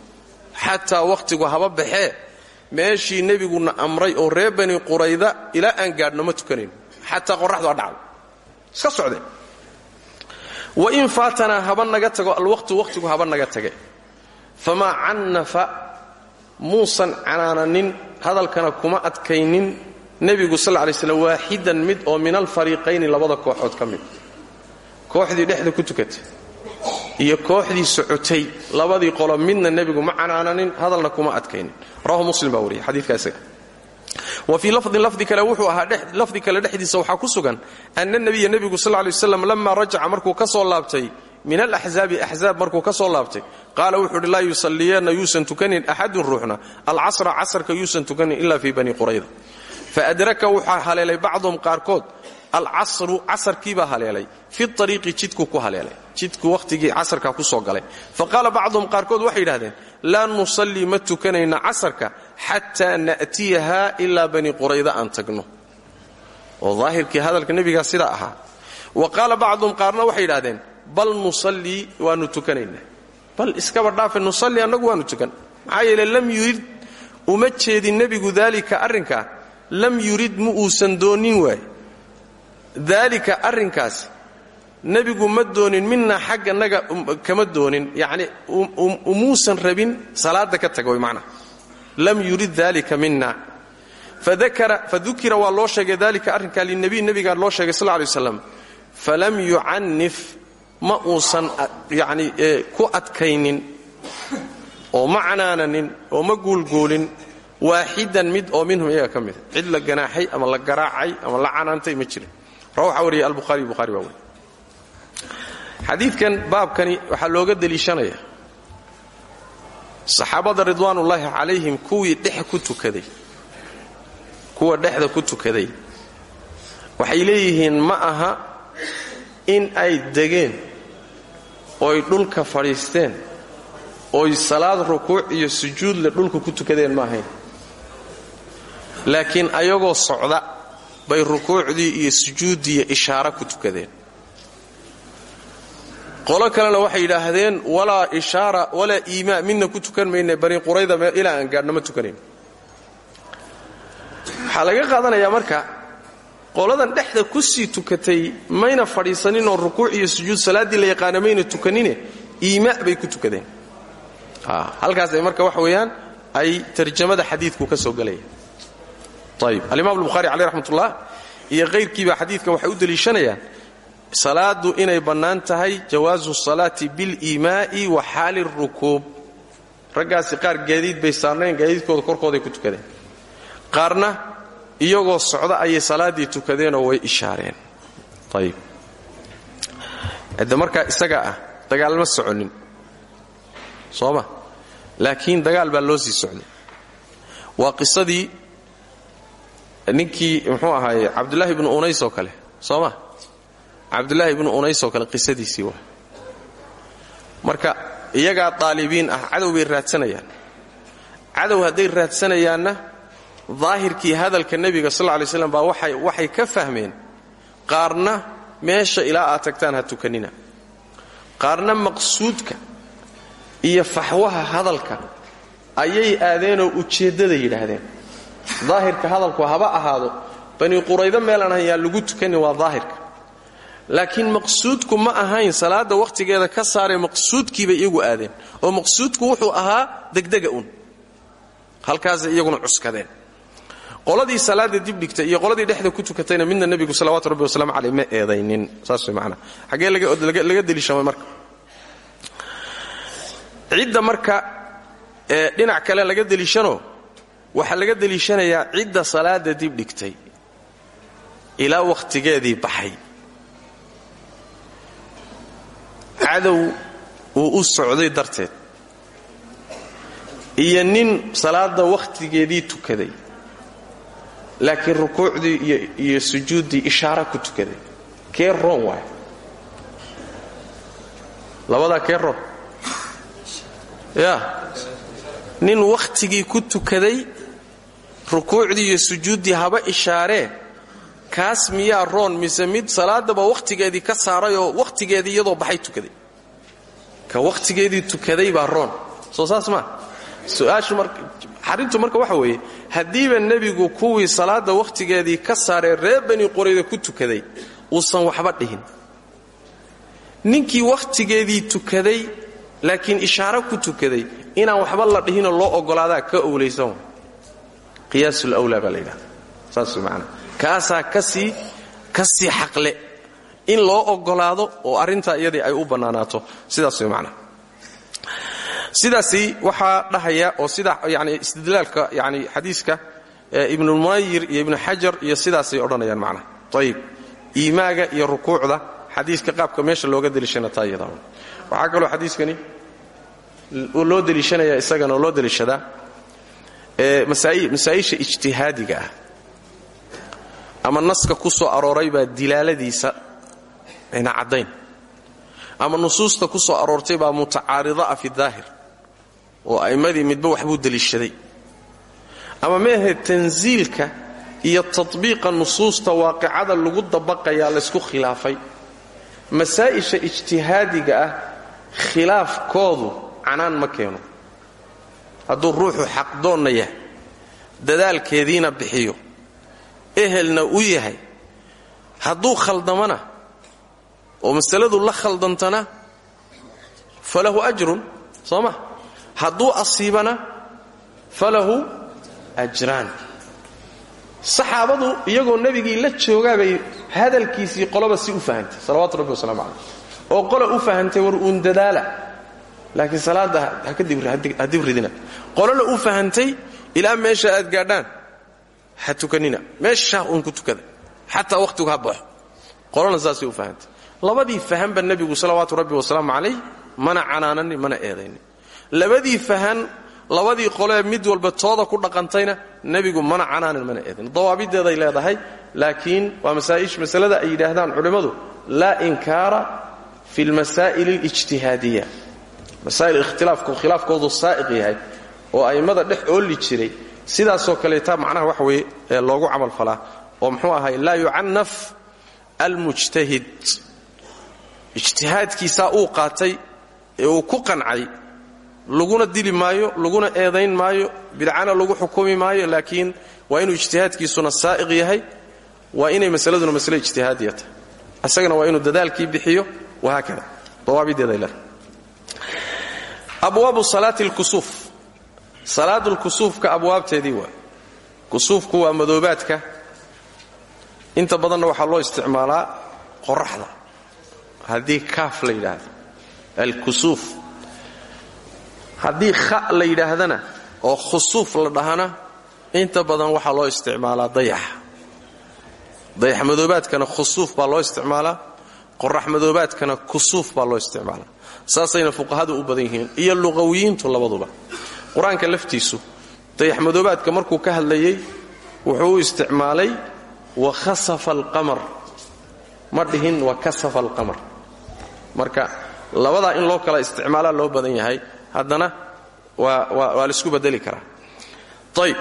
Xataa wakhtigu haba baxee meeshii nebiguna amray oo reer bani qurayda ilaa aan gaadhno ma tukanayno xataa qoraxdu ha dhacdo. Iska socdeen wain faatanaa haba naga tago alwaqtu wakhtigu haba naga tage famaa cannafa muusan canaananin hadalkana kuma adkaynin. Nebigu sal lay slam waaxidan mid oo min alfariiqayni labada kooxood ka mid. Kooxdii dhexda ku tukatay iyo kooxdii socotay labadii qolo midna nebigu ma canaananin hadalna kuma adkaynin. Rawahu muslim baa wariyay xadiidka isaga wa fii lafdin lafdi kale wuxuu ahaa lafdi kale dhexdiisa waxaa ku sugan ana nebiya nebigu sal lay waslam lamma rajaca markuu ka soo laabtay min alaxzaabi axzaab markuu ka soo laabtay. Qaala wuxuu uhi laa yusalliyanna yuusan tukanin axadun ruuxna. Alcasra casrka yuusan tukanin ila fii bani qurayda faadraka waxaa haleelay bacduhum qaarkood alcasru casarkiibaa haleelay. Fi ariiqi jidku ku haleelay. Jidku wakhtigii casarka ku soo galay. Fa qaala bacduhum qaarkood waxay yidhahdeen laa nusallii ma tukanayna casarka xataa na'tiyaha ilaa bani qurayda aan tagno oo daahirkii hadalka nebigaa sidaa ahaa wa qaala bacduhum qaarna waxay yidhahdeen bal nusallii waanu tukanaynaa bal iskaba dhaafe nusallii annagu waanu tukan maxaa yeele lam yurid uma jeedin nebigu daalika arrinkaa lam yurid ma uusan doonin waay daalika arrinkaas nebigu ma doonin minaa xagganaga kama doonin yacni umuusan rabin salaadda ka taga way macnaha lam yurid dalika mina fadukira waa loo sheegay dalika arrinkaa linabiy nebigaa loo sheegay sal lay waslam falam yucannif ma uusan yacni ku adkaynin oo ma canaananin oo ma guulguulin waaxidan mid oo minhum iyaga ka mida cid la ganaaxay ama la garaacay ama la canaantay ma jirin. Waxaa wariyay albuhaari buhari baa wariy xadiidkan baabkani waxaa looga deliishanaya saxaabada ridwaanullaahi calayhim kuwii dhex ku tukaday kuwa dhexda ku tukaday waxay leeyihiin ma aha in ay degeen ooy dhulka fadhiisteen ooy salaad rukuuc iyo sujuudle dhulka ku tukadeen ma ahayn. Laakiin ayagoo socda bay rukuucdii iyo sujuuddiiyo ishaaro ku tukadeen qolo kalena waxay yidhaahdeen walaa ishaara walaa iimaa midna ku tukan mayne bani qurayda ilaa aan gaadhno ma tukanayn waxaa laga marka qoladan dhexda ku sii tukatay mayna fadhiisanin oo rukuuc iyo sujuud salaaddii la yaqaana mayna tukanine iimaa bay ku tukadeen. Halkaasay marka wax weeyaan ay tarjamada xadiidku ka soo gelayaan ayib alimaam albukhaari caleyh raxmatullah iyo kayrkiiba xadiidkan waxay u deliishanayaan salaadu inay bannaan tahay jawaasu salaati biliimaa'i wa xaali rukuub. Raggaasi qaar gaadiid bay saarnayn gaadiidkooda korkooday ku tukadeen. Qaarna iyagoo socda ayay salaaddii tukadeenoo way ishaareen. Ayib cidda markaa isaga ah dagaal ma soconin. Soo ma laakiin dagaal baa loo sii socday. Waa qisadii ninkii muxuu ahaaye cabdulaahi ibnu unays oo kale. Soo ma cabdulaahi ibnu unays oo kale qisadiisii waa marka iyagaa daalibiin ah cadow bay raadsanayaan. Cadow hadday raadsanayaanna daahirkii hadalka nebiga sal lay slam baa waxay ka fahmeen qaarna meesha ilaa aad tagtaan ha tukanina. Qaarna maqsuudka iyo faxwaha hadalka ayay aadeenoo ujeeddada yidhaahdeen. Daahirka hadalku haba ahaado bani quraydo meelaan hayaan lagu tukanin waa daahirka laakiin maqsuudku ma ahayn salaada wakhtigeeda ka saaree maqsuudkiibay iyagu aadeen oo maqsuudku wuxuu ahaa degdega un halkaasay iyaguna cuskadeen. Qoladii salaada dibdhigtay iyo qoladii dhexda ku tukatayna midna nebigu salawatu rabbi wasalaamu caleyh ma eedaynin saas way macnaa. Xaggee laga deliishamay marka. Cidda marka ee dhinac kale laga deliishano waxaa laga deliishanayaa cidda salaada dibdhigtay ilaa wakhtigeedii baxay cadow uu u socday darteed. Iyo nin salaada wakhtigeedii tukaday. Laakiin rukuucdii iyo sujuuddii ishaara ku tukaday. Kee roon waay? Labadaa kee roon? Ya. Nin wakhtigii ku tukaday rukuucdii iyo sujuuddii haba ishaaree kaas miyaa roon mise mid salaadaba wakhtigeedii ka saaray oo wakhtigeedii iyadoo baxay tukaday. Ka wakhtigeedii tukaday baa roon. Soo saas maa su'aashu mar xarrintu marka waxa weeye haddiiba nebigu kuwii salaadda wakhtigeedii ka saaree reer bani qurayda ku tukaday uusan waxba dhihin. Ninkii wakhtigeedii tukaday laakiin ishaaro ku tukaday inaan waxba la dhihinoo loo oggolaadaa ka owlaysan qiyaasul awlaa baa la yidhahda kaasaa ka sii ka sii xaqle in loo oggolaado oo arrintaa iyadii ay u bannaanaato. Sidaas way macnaha sidaasi waxaa dhahaya oo sida yani istidlaalka yani xadiiska ibnulmunayir iyo ibnu xajar iyo sidaasay odhanayaan macnaha ayib iimaaga iyo rukuucda xadiiska qaabka meesha looga deliishana taa iyada waxaa kaloo xadiiskani loo deliishanaya isagana oo loo deliishadaa masaa'isha ijtihaadiga ah ama naska ku soo arooray baa dilaaladiisa ayna caddayn. Ama nusuusta ku soo aroortay baa mutacaarida ah fi daahir oo a'immadii midba waxbuu deliishaday. Ama meahe tansiilka iyo tatbiiqa nusuusta waaqicada lagu dabaqayaa laysku khilaafay. Masaa'isha ijtihaadiga ah khilaafkoodu canaan ma keeno. Hadduu ruuxu xaqdoonna yahay dadaalkeediina bixiyo ehelna u yahay hadduu khaldamana oo masaladu la khaldantana falahu ajrun soo ma? Hadduu asiibana falahu ajraan. Saxaabadu iyagoo nebigii la joogaabay hadalkiisii qoloba si u fahantay salawaatu rabbi wasalaamu calayh. Oo qola u fahantay war uun dadaala. Laakiin salaadda ha dibridina qolona u fahantay ilaa meesha aad gaadhaan ha tukanina. Meeshaa uun ku tukada. Xataa wakhtigu ha baxo qolona saasay u fahantay labadii fahanba nebigu salawaatu rabbi wasalaamu calayh mana canaananin mana eedaynin labadii fahan labadii qolee mid walba tooda ku dhaqantayna nebigu mana canaanin mana eedayn dawaabideeday leedahay laakiin waa masalada ay yidhaahdaan culimmadu laa inkaara fi lmasaa'il اlijtihaadiya masaa'il ikhtilaafku khilaafkoodu saa'iq yahay oo a'immada dhex oolli jiray sidaasoo kaleeta macnaha waxa weeye ee loogu camal falaa oo muxuu ahay laa yucannaf almujtahid. Ijtihaadkiisaa uu qaatay ee uu ku qancay laguna dili maayo laguna eedayn maayo bidcana lagu xukumi maayo laakiin waa inuu ijtihaadkiisuna saa'iq yahay waa inay masaladuna masale ijtihaadiya tahay waa inuu dadaalkii bixiyo wahaakada dawaabideeday leedahay abwaabu salaati lkusuuf salaadu lkusuufka abwaabteedii waa. Kusuufku waa madoobaadka. Inta badanna waxaa loo isticmaalaa qoraxda. Haddii kaaf la yidhaahdo alkusuuf haddii kha la yidhaahdana oo khusuuf la dhahana inta badan waxaa loo isticmaalaa dayaxa dayax madoobaadkana khusuuf baa loo isticmaalaa qorax madoobaadkana kusuuf baa loo isticmaalaa. Saasayna fuqahadu u badan yihiin iyo luqawiyiintu labaduba qur'aanka laftiisu dayax madoobaadka markuu ka hadlayey wuxuu u isticmaalay wa khasafa alqamar. Ma wa kasafa alqamar. Marka labadaa in loo kala isticmaalaa loo badan yahay haddana waa la isku badeli karaa. Ayb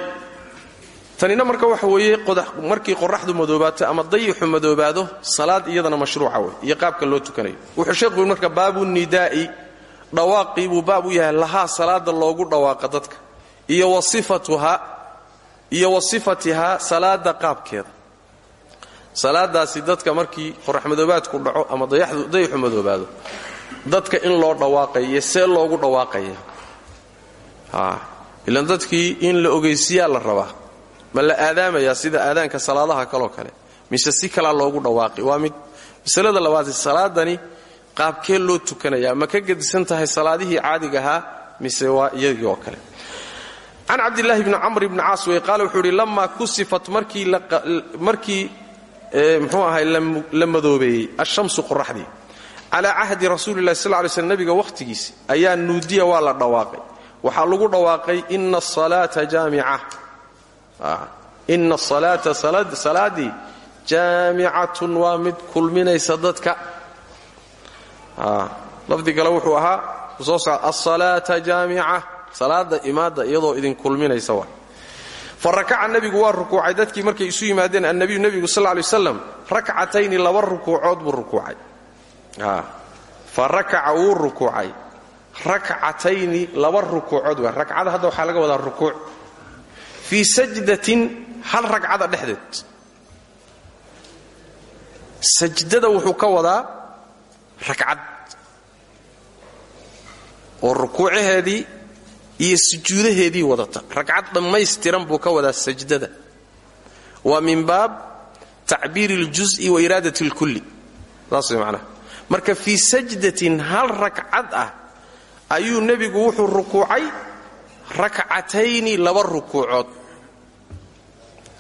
tanina marka waxa weeye markii qoraxdu madoobaato ama dayixu madoobaado salaad iyadana mashruuca wey iyo qaabka loo tukanayo. Wuxuu sheekhu marka baabu nidaa'i dhawaaqii buu baab u yahay lahaa salaada loogu dhawaaqa dadka iyo wasifatuha iyo wa salaada qaabkeeda. Salaadaasi dadka markii qorax madoobaadku dhaco ama dayixu madoobaado dadka in loo dhawaaqayo see loogu dhawaaqaya ilan dadkii in la ogeysiyaa la rabaa ma la sida aadaanka salaadaha kaloo kale mise si kalaa loogu dhawaaqi waa mid masalada labaad salaadani qaabkee loo tukanaya ma ka gedisan tahay salaadihii caadiga ahaa mise waa iyagii kale? Can cabdilaahi bni camr bni caas wey qaale wuxuu idhi kusifat markii mxuu ahay la madoobeeyey ashamsu qoraxdii calaa cahdi rasuulilahi sal lay slm nabiga wakhtigiisi ayaa nuudiya waa la dhawaaqay. Waxaa lagu dhawaaqay ina asalaata jaamica. Ina asalaata salaaddii jaamicatun waa mid kulminaysa dadka lafdi kale wuxuu ahaa soo asalaata jaamica. Salaada imaadda iyadoo idin kulminaysa waa. Fa rakaca waa rukuucay. Dadkii markay isu yimaadeen annabiyu nebigu sal lay waslam rakcatayni laba rukuucood buu rukuucay. Fa rakaca wuu rukuucay. Rakcatayni laba rukuucood waa. Ragcada hadda waxaa laga wadaa rukuuc. Fii sajdatin hal ragcada dhexdeed. Sajdada wuxuu ka wadaa ragcad oo rukuucaheedii iyo sujuudaheedii wadata. Ragcad dhammaystiran buu ka wadaa sajdada. Waa min baab tacbiir اljuz'i wa iraadat اlkulli saas way marka fii sajdatin hal ragcad ah ayuu nebigu wuxuu rukuucay rakcatayni laba rukuucood.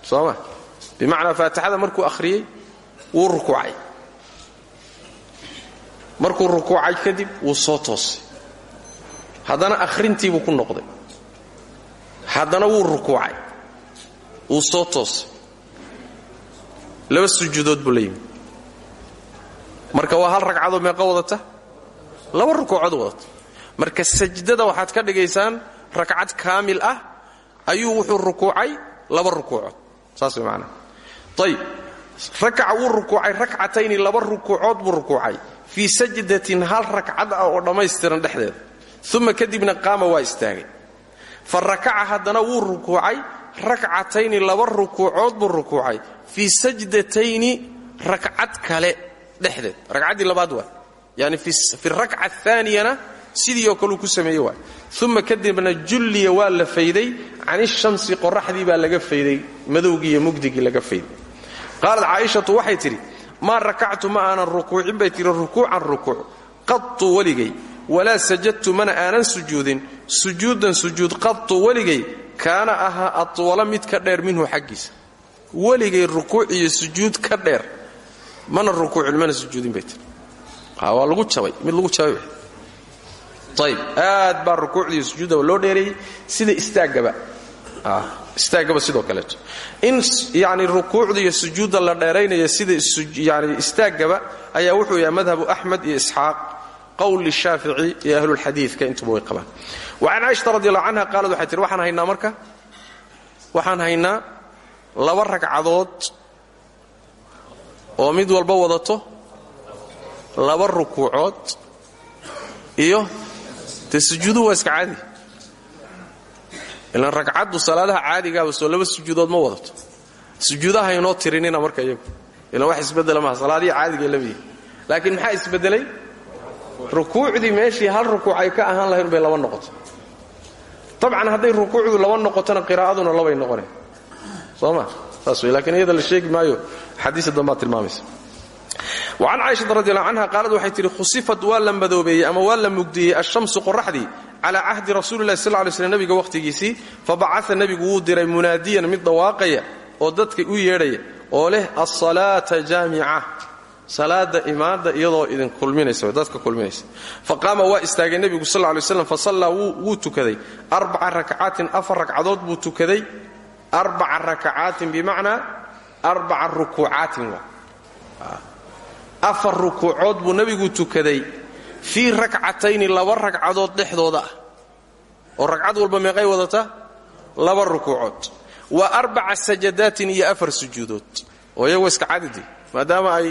Soo ma? Bimacnaa faatixada markuu akhriyey wuu rukuucay markuu rukuucay kadib wuu soo toosay. Haddana akhrintiibuu ku noqday. Haddana wuu rukuucay. Wuu soo toosay. Laba sujuudood buu la yimi marka waa hal ragcadoo meeqa wadata? Laba rukuucood wadata. Marka sajdada waxaad ka dhigaysaan ragcad kaamil ah ayuu wuxuu rukuucay laba rukuucood. Saas way macnaha ayib rakaca wuu rukuucay laba rukuucood buu rukuucay fii sajdatin hal ragcad ah oo dhammaystiran dhexdeeda. Uma kadibna qaama waa istaagay. Fa rakaca haddana wuu rukuucay rakcatayni laba rukuucood buu rukuucay fii sajdatayni rakcad kale dhexdeed. Ragcaddii labaad waa yani fi rakca aaniyana sidii oo kaleu ku sameeye waay uma kadibna julliya waa la fayday can ishamsi qoraxdii baa laga fayday madowgii iyo mugdigii laga fayday. Qaalat caaishatu waxay tidhi maa rakactu ma aanan rukuucin bay tihi rukuucan rukuuc. Qatu weligay. Walaa sajadtu mana aanan sujuudin. Sujuudan sujuud qatu weligay. Kaana ahaa atwala mid ka dheer minhu xaggiisa. Weligay rukuuc iyo sujuud ka dheer. Mana rukuucin mana sujuudin bay tii waa lagu jabay mid lagu jabay ayb aad baa rukuucdiiyo sujuuddaba loo dheereeyey. Sida istaaggaba istaaggaba sidoo kaleeto. In yani rukuucda iyo sujuudda la dheeraynaya sida yani istaaggaba ayaa wuxuu yahay madhabu axmed iyo isxaaq qowli shaafici iyo ahlulxadiidka intuba way qabaan. Wa can caaishata radi allahu canha qaalad waxay tihi waxaan haynaa marka? Waxaan haynaa laba ragcadood oo mid walba wadato laba rukuucood iyo dee sujuuduhu waa iska caadi ilaan ragcaddu salaadaha caadigaaba soo laba sujuudood ma wadato. Sujuudaha inoo tirinina marka iyagu. Wax isbedela maaha salaadihii caadigay la miyihi laakiin maxaa isbedelay? Rukuucdii meeshii hal rukuuc ay ka ahaan lahayn bay laba noqoto dabcan hadday rukuucdu laba noqotona qiraa'aduna labay noqoneen. Soo ma? Saas wey lakiin iyada maayo xadiisa dambaad tilmaamaysa wacan caaishata radi allahu canha qaalad waxay tidhi khusifat waa la madoobeeyey ama waa la mugdiyey ashamsu qoraxdii calaa cahdi rasuulilahi sal lay slm nebiga wakhtigiisii fabacaa nebigu wuu diray munaadiyan mid dhawaaqaya oo dadka u yeedhaya oo leh asalaata jaamica salaada imaada iyadoo idin kulminaysa dadka kulminaysa. Faqaama waa istaagay nebigu sal lay slam fasallaa wuu tukaday. Arbaca rakcaatin afar ragcadood buu tukaday. Arbaca rakacaatin bimacnaa arbaca rukuucaatin afar rukuucood buu nebigu tukaday fii rakcatayni laba ragcadood dhexdooda ah. oo ragcad walba meeqay wadata? laba rukuucood. wa arbaca sajadaatin iyo afar sujuudood. oo iyagoo iska cadidi maadaama ay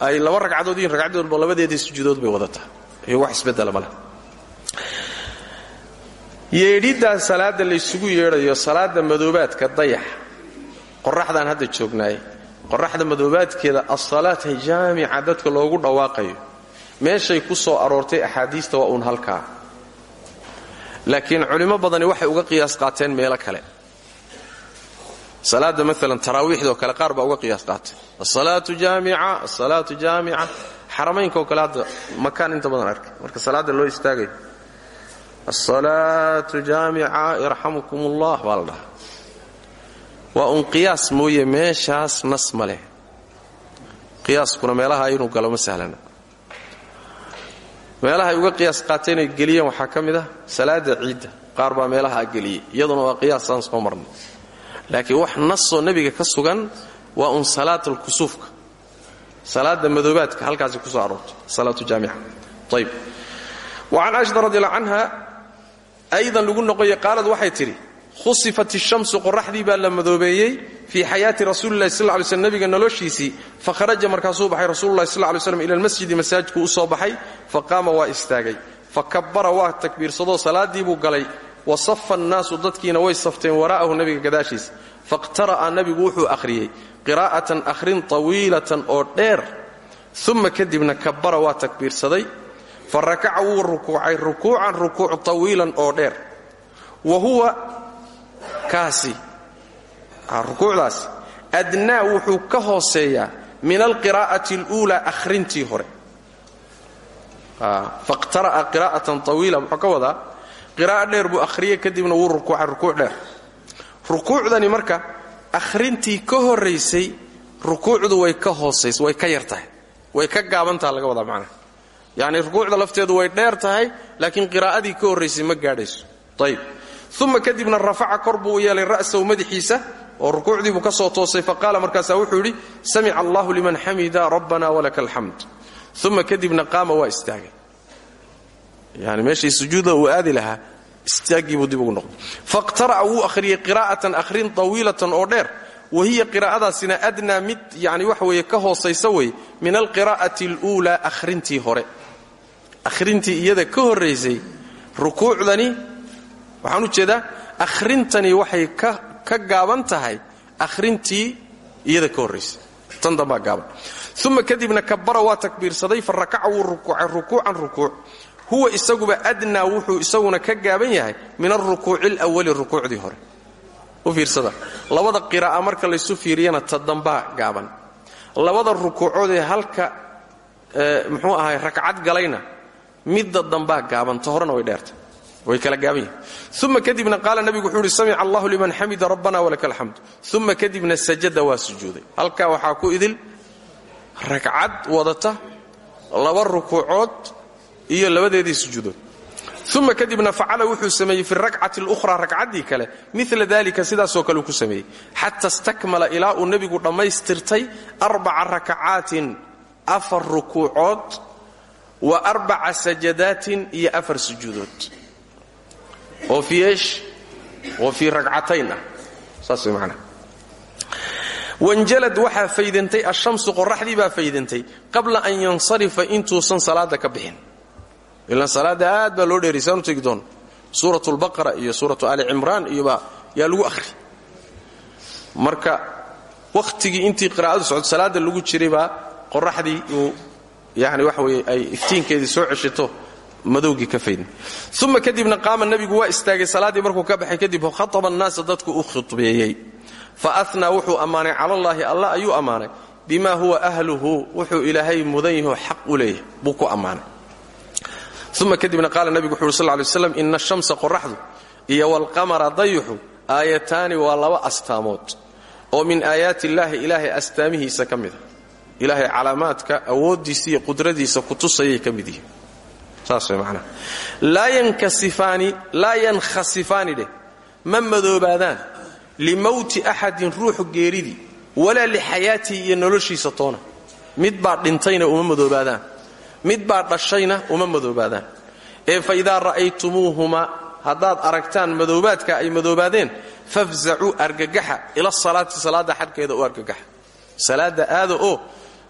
ay laba ragcadood yihiin ragcad walba labadeedii sujuudood bay wadataa iyo wax isbedela maleh yeedhiddaa salaadda laysugu yeedhayo salaadda madoobaadka dayax. Qoraxdaan hadda joognaaye qoraxda madoobaadkeeda asalaata jaamica dadka loogu dhawaaqayo meeshay ku soo aroortay axaadiista waa uun halkaa. Laakiin culimmo badani waxay uga qiyaas qaateen meelo kale. Salaadda maalan taraawiixdoo kale qaar baa uga qiyaas qaatay asalaatu jaamica asalaatu jaamica. Xaramaynkaoo kale hadda makaan inta badan arkay marka salaadda loo istaagayo asalaatu jaamica yarxamukum ullah baa la dhahaa. Waa uun qiyaas mooye meeshaas nas ma leh. Meelaha inuu galo ma sahlana meelaha ay uga qiyaas qaateen ay geliyeen waxaa ka mid ah salaada ciidda. Qaar baa meelaha geliyey iyaduna waa qiyaasaan soo marnay. Laakiin wax nasoo nebiga ka sugan waa uun salaatul kusuufka. Salaada madoobaadka halkaasi ku soo aroortay salaatu jaamica ayb wa can caaishata radi allahu canha aydan lagu noqoye qaalad waxay tidhi khusifat ishamsu qoraxdii baa la madoobeeyey fii xayaati rasuulilahi sal ly slm nebiga noloshiisii fakharaja markaasuu baxay rasuululahi sal ly slm ila almasjidi masaajidku u soo baxay faqaama waa istaagay fa kabbara waa takbiirsadoo salaaddii buu galay wa safa annaasu dadkiina way safteen waraa'ahu nebiga gadaashiisa faqhtara'a nebigu wuxuu akhriyey qiraa'atan akhrin tawiilatan oo dheer uma kadibna kabbara waa takbiirsaday fa rakaca wuu rukuucay rukuucan rukuuc tawiilan oo dheer wa huwa kaasi rukuucdaasi adnaa wuxuu ka hooseeyaa min alqiraa'ati aluulaa akhrintii hore. Faqhtara'a qiraa'atan tawiila wuxuu ka wadaa dheer buu akhriyey kadibna wuu rukuucay rukuuc dheer. Rukuucdani marka akhrintii ka horraysay rukuucdu way ka hoosaysa way ka yar tahay way ka gaabantaha laga wadaa macnaha. Yacni rukuucda lafteedu way dheer tahay laakiin qiraa'adii ka horraysay ma gaadhayso. Ayib uma kadibna rafaca kor buu yeelay ra'sahu madaxiisa oo rukuucdii buu ka soo toosay faqaala markaasaa wuxuu yidhi samica allahu liman xamida rabbana walaka alxamd. Uma kadibna qaama waa istaagay. Yani meeshii sujuuda uu aadi lahaa istaaggiibuu dib ugu noqday. Faqhtara'a wuu akhriyey qiraa'atan akhrin tawiilatan oo dheer. Wa hiya qiraa'adaasina adnaa mid yani waxa weeye ka hoosaysa wey min alqiraa'ati aluulaa akhrintii hore. Akhrintii iyada ka horraysay rukuucdani waxaan u jeedaa akhrintani waxay ka gaaban tahay akhrintii iyada ka tan dambaa gaaban. Uma kadibna kabbara waa takbiirsaday fa rakaca wuu rukuucay rukuucan rukuuc. Huwa isaguba adnaa wuxuu isaguna ka gaaban yahay min alrukuuci alawali rukuucdii hore. U fiirsada. Labada qiraa'a marka laysu fiiriyana ta dambaa gaaban. Labada rukuucoodee halka muxuu ahay rakcad galayna midda dambaa gaaban ta way dheertay way kala gaaban yihiin kadibna qaala nabigu wuxuu ihi samica liman xamida rabbana walaka alxamd uma kadibna sajada waa sujuuday. Halkaa waxaa ku idil ragcad wadata laba rukuucood iyo labadeedii sujuudood. Uma kadibna facala wuxuu sameeyey fi rakcati اluhra ragcaddii kale mila dalika sidaasoo kale ku sameeyey. Xata stakmala ilaa uu nebigu dhammaystirtay arbaca rakacaatin afar rukuucood wa arbaca sajadaatin iyo afar sujuudood oo oo fii ragcatayn ah saas way macnaha wanjalad waxaa faydantay ashamsu qoraxdii baa faydantay qabla an yansarifa intuusan salaada ka bixin. Ilaan salaadda aad baa loo dheeray saan u tegi doono suurat lbaqara iyo suuratu ali cimraan iyobaa yaa lagu ahri marka wakhtigii intii qiraa'adu socdo salaadda lagu jiray baa qoraxdii uu yani waxa weye ay iftiinkeedii soo ceshito madowgii ka faydnay uma kadibna qaama nebigu waa istaagay salaaddii markuu ka baxay kadib khataba annaasa dadku u khudbeeyey fa anaa wuxuu ammaanay calallaahi allah ayuu ammaanay. Bima huwa ahluhu wuxuu ilaahay mudan yaho xaq u leeyahay buu kadibna qaala nebigu wuxu uri sl ly slam ina ashamsa qoraxdu iyo walqamara dayuxu aayataani waa laba astaamood oo min aayaati illaahi ilaahay astaamihiisa ka mida ilaahay calaamaadka awooddiisa iyo mid laa yankhasifaani dheh ma madoobaadaan. Limowti axadin ruuxu geeridii walaa lixayaatii iyo noloshiisa toona. Mid baa dhintayna uma madoobaadaan. Mid baa dhashayna uma madoobaadaan. Ee fa idaa ra'aytumuuhuma haddaad aragtaan madoobaadka ay madoobaadeen fafzacuu argagaxa ila salaati salaadda xaggeeda u argagaxa. Salaadda aada oo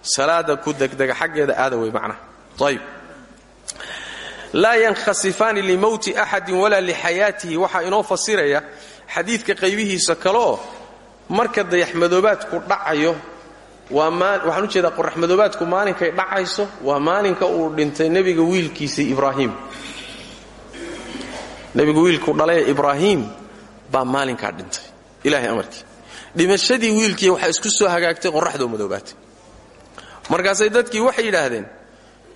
salaada ku degdega xaggeeda aada wey macnaha ayb laa yankhasifaani limowti axadin walaa lixayaatihi waxaa inoo fasiraya xadiidka qaybihiisa kaleoo marka dayaxmadoobaadku dhacayo waxaan u jeedaa qoraxmadoobaadku maalinkay dhacayso waa maalinka uu dhintay nebiga wiilkiisii ibraahim. Nebiga wiilkuu dhalay ibraahim baa maalinkaa dhintay ilaahay amarkii dhimashadii wiilkii waxaa isku soo hagaagtay qoraxdoo madoobaatay markaasay dadkii waxay yidhaahdeen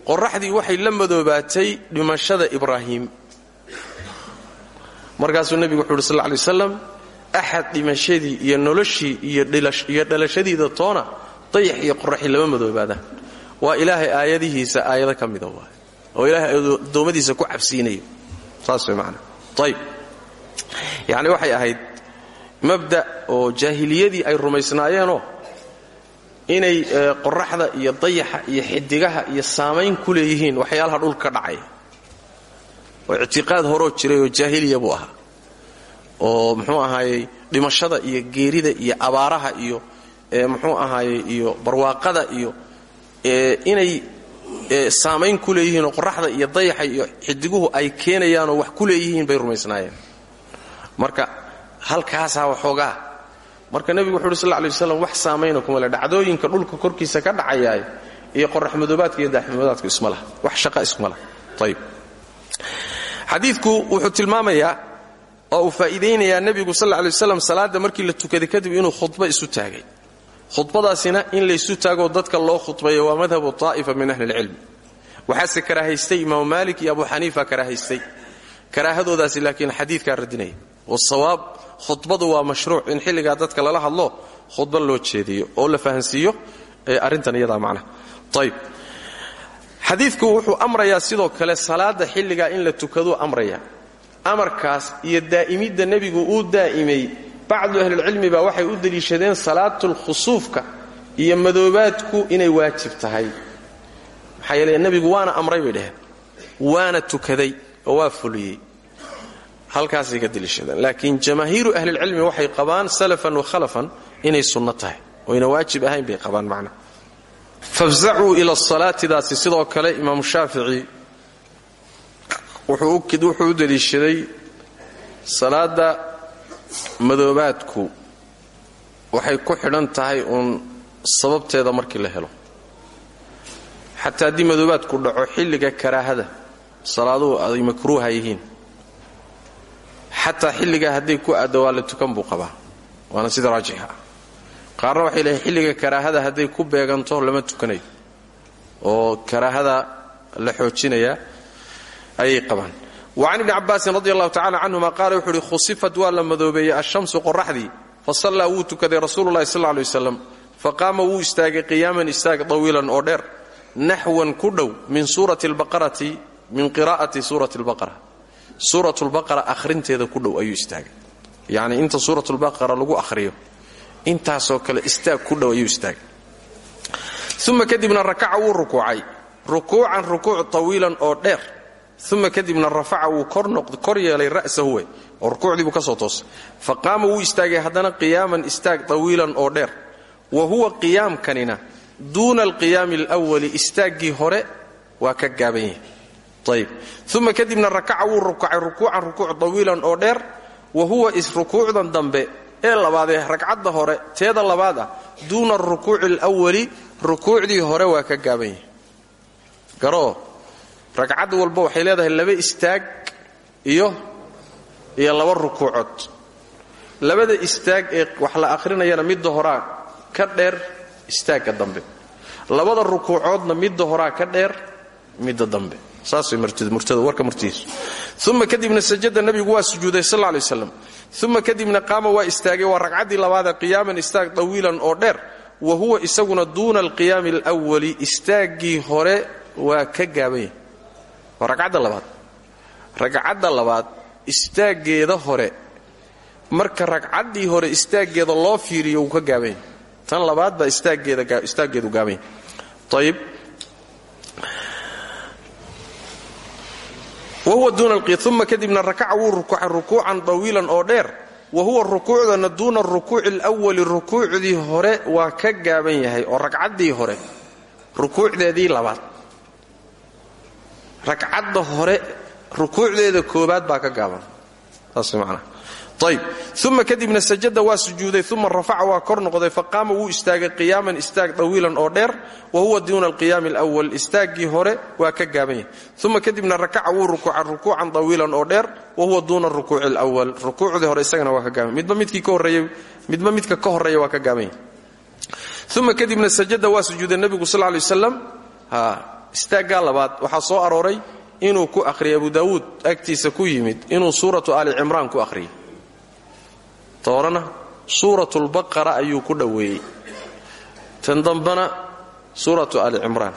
qoraxdii waxay la madoobaatay dhimashada ibraahim. Markaasuu nebigu wuxu uhi sal ly waslam axad dhimashadii iyo noloshii iyo dhalashadiida toona dayax iyo qoraxi lama madoobaadaan. Waa ilaahay aayadihiisa aayado ka mida waay oo ilaahay addoommadiisa ku cabsiinayo. Saas way macana ayb yacni waxay ahayd mabda oo jaahiliyadii ay rumaysnaayeenoo inay qoraxda iyo dayaxa iyo xidigaha iyo saamayn ku leeyihiin waxyaalaha dhulka ka dhacaya oo ictiqaad horoo jiray oo jaahiliya buu ahaa. Oo muxuu ahaayey dhimashada iyo geerida iyo abaaraha iyo muxuu ahaayey iyo barwaaqada iyo inay saamayn ku leeyihiinoo qoraxda iyo dayaxa iyo xidiguhu ay keenayaanoo wax ku leeyihiin bay rumaysnaayeen. Marka halkaasaa waxoogaa marka nebigu wuxu uhi sal lay wax saamayna kuma le dhacdooyinka dhulka korkiisa ka dhacayaay iyo qoraxmadoobaadka iyo daxmadoobaadku isma wax shaqa isma laha. Xadiidku wuxuu tilmaamayaa oo uu faa'iidaynayaa nebigu sal lay waslam markii la tukaday kadib inuu khudba isu taagay. Khudbadaasina in laysu taagoo dadka loo khudbayo waa madhabu taa'ifa min ahli ilcilmi waxaase karaahaystay imaamu maalik iyo abu xaniifa karaahaystay karaahadoodaasi laakiin xadiidkaa radinaya wasawaab khudbadu waa mashruuc in xilligaa dadka lala hadlo khudba loo jeediyo oo la fahansiiyo arrintan iyadaa macnaha ayib xadiidku wuxuu amrayaa sidoo kale salaada xilligaa in la tukaduu amraya. Amarkaas iyo daa'imidda nebigu uu daa'imay bacdu ahlilcilmi baa waxay u deliishadeen salaatulkhusuufka iyo madoobaadku inay waajib tahay. Maxaa yeele waana amray bay dhaheen. Waana tukaday oo waa fuliyey halkaasay ka deliishadeen laakiin jamaahiiru ahlilcilmi waxay qabaan salafan wa khalafan inay sunno tahay. Oyna waajib ahayn bay qabaan macna. Fafzacuu ila salaatidaasi sidoo kale imaamu shaafici wuxuu u deliishaday salaada madoobaadku waxay ku xidhan tahay uun sababteeda markii la helo. Xataa haddii madoobaadku dhaco xilliga karaahada salaaduhu ay makruuha yihiin xataa xilligaa hadday ku aaddo waa la tukan buu qabaa. Waana sida raajixa. Qaarna waxay leehay xilliga karaahada hadday ku beeganto lama tukanayo. Oo karaahada la xoojinayaa ayay qabaan. Wacan ibni cabaasin radi allahu tacala canhuma qaala wuxuu uhi khusifat waa la madoobeeyey ashamsu qoraxdii fa sallaa wuu tukaday rasuululahi sal ley waslam faqaama wuu istaagay qiyaaman istaag tawiilan oo dheer naxwan ku dhow min qiraa'ati suurati lbaqara suurat lbaqara akhrinteeda ku dhow ayuu istaagay. Yacni inta suurat lbaqara lagu akhriyo intaasoo kale istaag ku dhow ayuu istaagay. Uma kadibna rakaca wuu rukuucay. Rukuucan rukuuc tawiilan oo dheer. Uma kadibna rafaca wuu kor yeelay ra'sahu wey oo rukuucdii buu ka soo toosay. Fa qaama wuu istaagay haddana qiyaaman istaag tawiilan oo dheer. Wa huwa qiyaamkanina duuna alqiyaami alwali istaaggii hore waa ka gaaban yahay ayib uma kadibna rakaca wuu rukacay rukuucan rukuuc tawiilan oo dheer wa huwa rukuucdan dambe. Ee labaadee ragcadda hore teeda labaad ah duuna arukuuci alwali rukuucdii hore waa ka gaaban yahay. Garoo ragcad walba waxay leedahay laba istaag iyo iyo laba rukuucood. Labada istaag ee wax la akhrinayana midda horaa ka dheer istaagga dambe. Labada rukuucoodna midda horaa ka dheer midda dambe uma kadibna sajada nebigu waa sujuuday sal lay waslam uma kadibna qaama waa istaagay waa ragcaddii labaadee qiyaaman istaag tawiilan oo dheer. Wa huwa isaguna duuna alqiyaami alwali istaaggii hore waa ka gaaban yahay waa ragcadda labaad. Ragcadda hore. Marka ragcaddii hore istaaggeeda loo fiiriyo wuu ka gaaban yahay tan labaad baa istaaggeedu gaaban yahay wahuwa duuna uma kadibna rakaca wuu rukuucay rukuucan tawiilan oo dheer wa huwa rukuucdana duuna rukuuci alwali rukuucdii hore waa ka gaaban yahay oo ragcaddii hore rukuucdeedii labaad ragcadda hore rukuucdeeda koobaad baa ka gaaban saas manaa ayb uma kadibna sajada waa sujuuday uma rafaca waa kor noqday faqaama wuu istaagay qiyaaman istaag tawiilan oo dheer wa huwa duuna alqiyaami alwal istaaggii hore waa ka gaaban yahay uma kadibna rakaca wuu rukuuca rukuucan tawiilan oo dheer wa huwa duuna rukuuci alwal rukuucdii hore isagana waa ka gaaban midba midba midka ka horreeya waa ka gaaban yahay uma kadibna sajada waa sujuuday nebigu sal lay waslam istaaggaa labaad waxaa soo arooray inuu ku toorana suuratulbaqara ayuu ku dhoweeyey. Tan dambana suuratu ali cimraan.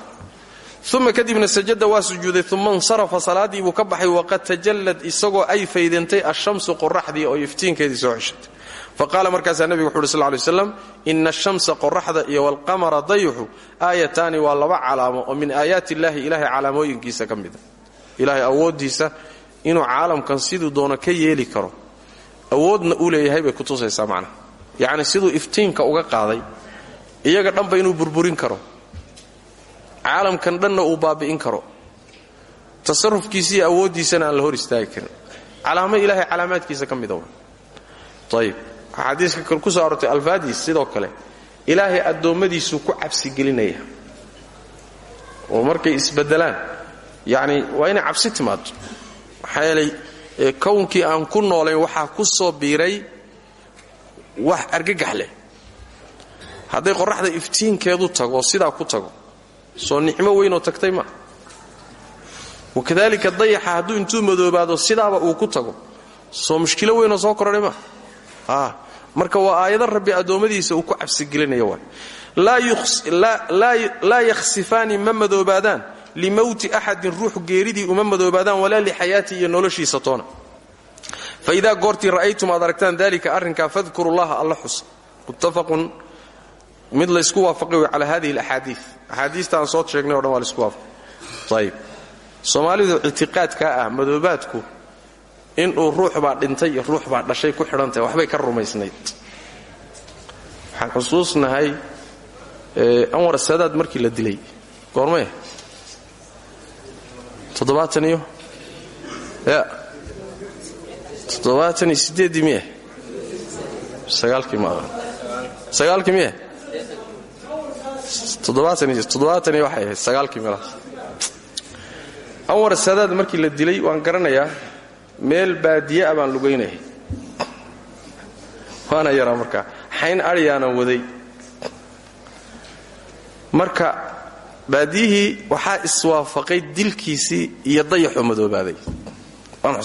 Uma kadibna sajada waa sujuuday uma insarafa salaaddii buu ka baxay waqad tajallad isagoo ay faydantay ashamsu qoraxdii oo iftiinkeedii soo xeshatay faqaala markaasaa nebigu wuxu uhi sl lay slam ina ashamsa qoraxda iyo walqamara dayuxu aayataani waa laba calaamo oo min aayaati illaahi ilahay calaamooyinkiisa ka mida ilaahay awooddiisa inuu caalamkan siduu doono ka yeeli karo awoodna u leeyahay bay kutusaysaa macnaha. Yacni siduu iftiinka uga qaaday iyaga dhanba inuu burburin karo. Caalamkan dhanna uu baabi'in karo. Tasarufkiisiiyo awooddiisana aan la hor istaagi karin. Calaamo ilaahay calaamaadkiisa ka mida ayib axaadiiska ku soo arortay alfaadiis sidoo kale ilaahay addoommadiisuu ku cabsigelinaya oo markay isbeddelaan. Yacni waa inay cabsi timaado maxaa kownkii aan ku noolayn waxaa ku soo biiray wax argagax leh. Hadday qorraxda iftiinkeedu tago sidaa ku tago. Soo nicmo weynoo tagtay ma. Wakadalika dayaxa hadduu intuu madoobaado sidaaba uu ku tago. Soo mushkilo weynoo soo kordhay ma. A marka waa aayado rabbi addoommadiisa uu ku cabsigelinaya waay. Laa yakhsifaani ma madoobaadaan limowti axadin ruux geeridii uma madoobaadaan walaa lixayaatii iyo noloshiisa toona. Fa idaa goortii ra'aytum aad aragtaan dalika arrinkaa fadkuru llaha alla xusa. Muttafaqun mid laysku waafaqay wey calaa hadihi alaxaadii axaadiista aan soo sheegnay o dhan waa la isku waafaqay. Ayib soomaalidu ictiqaadkaa ah madoobaadku inuu ruux baa dhintay iyo ruux baa dhashay ku xidhantahay waxbay ka rumaysnayd toddobaatan iyo ya. Toddobaatan iyo siddeeddii miye? Sagaalkii ma aqaan sagaalkii miye? Toddobaatan iyo waxay ahayd. Sagaalkii meelahaas anwar saadaad markii la dilay waan garanayaa meel baadiye a baan waana yaraa markaa. Xayn adhyaanan waday. Marka baadiyihii waxaa iswaafaqay dilkiisii iyo dayaxoo madoobaaday. Waan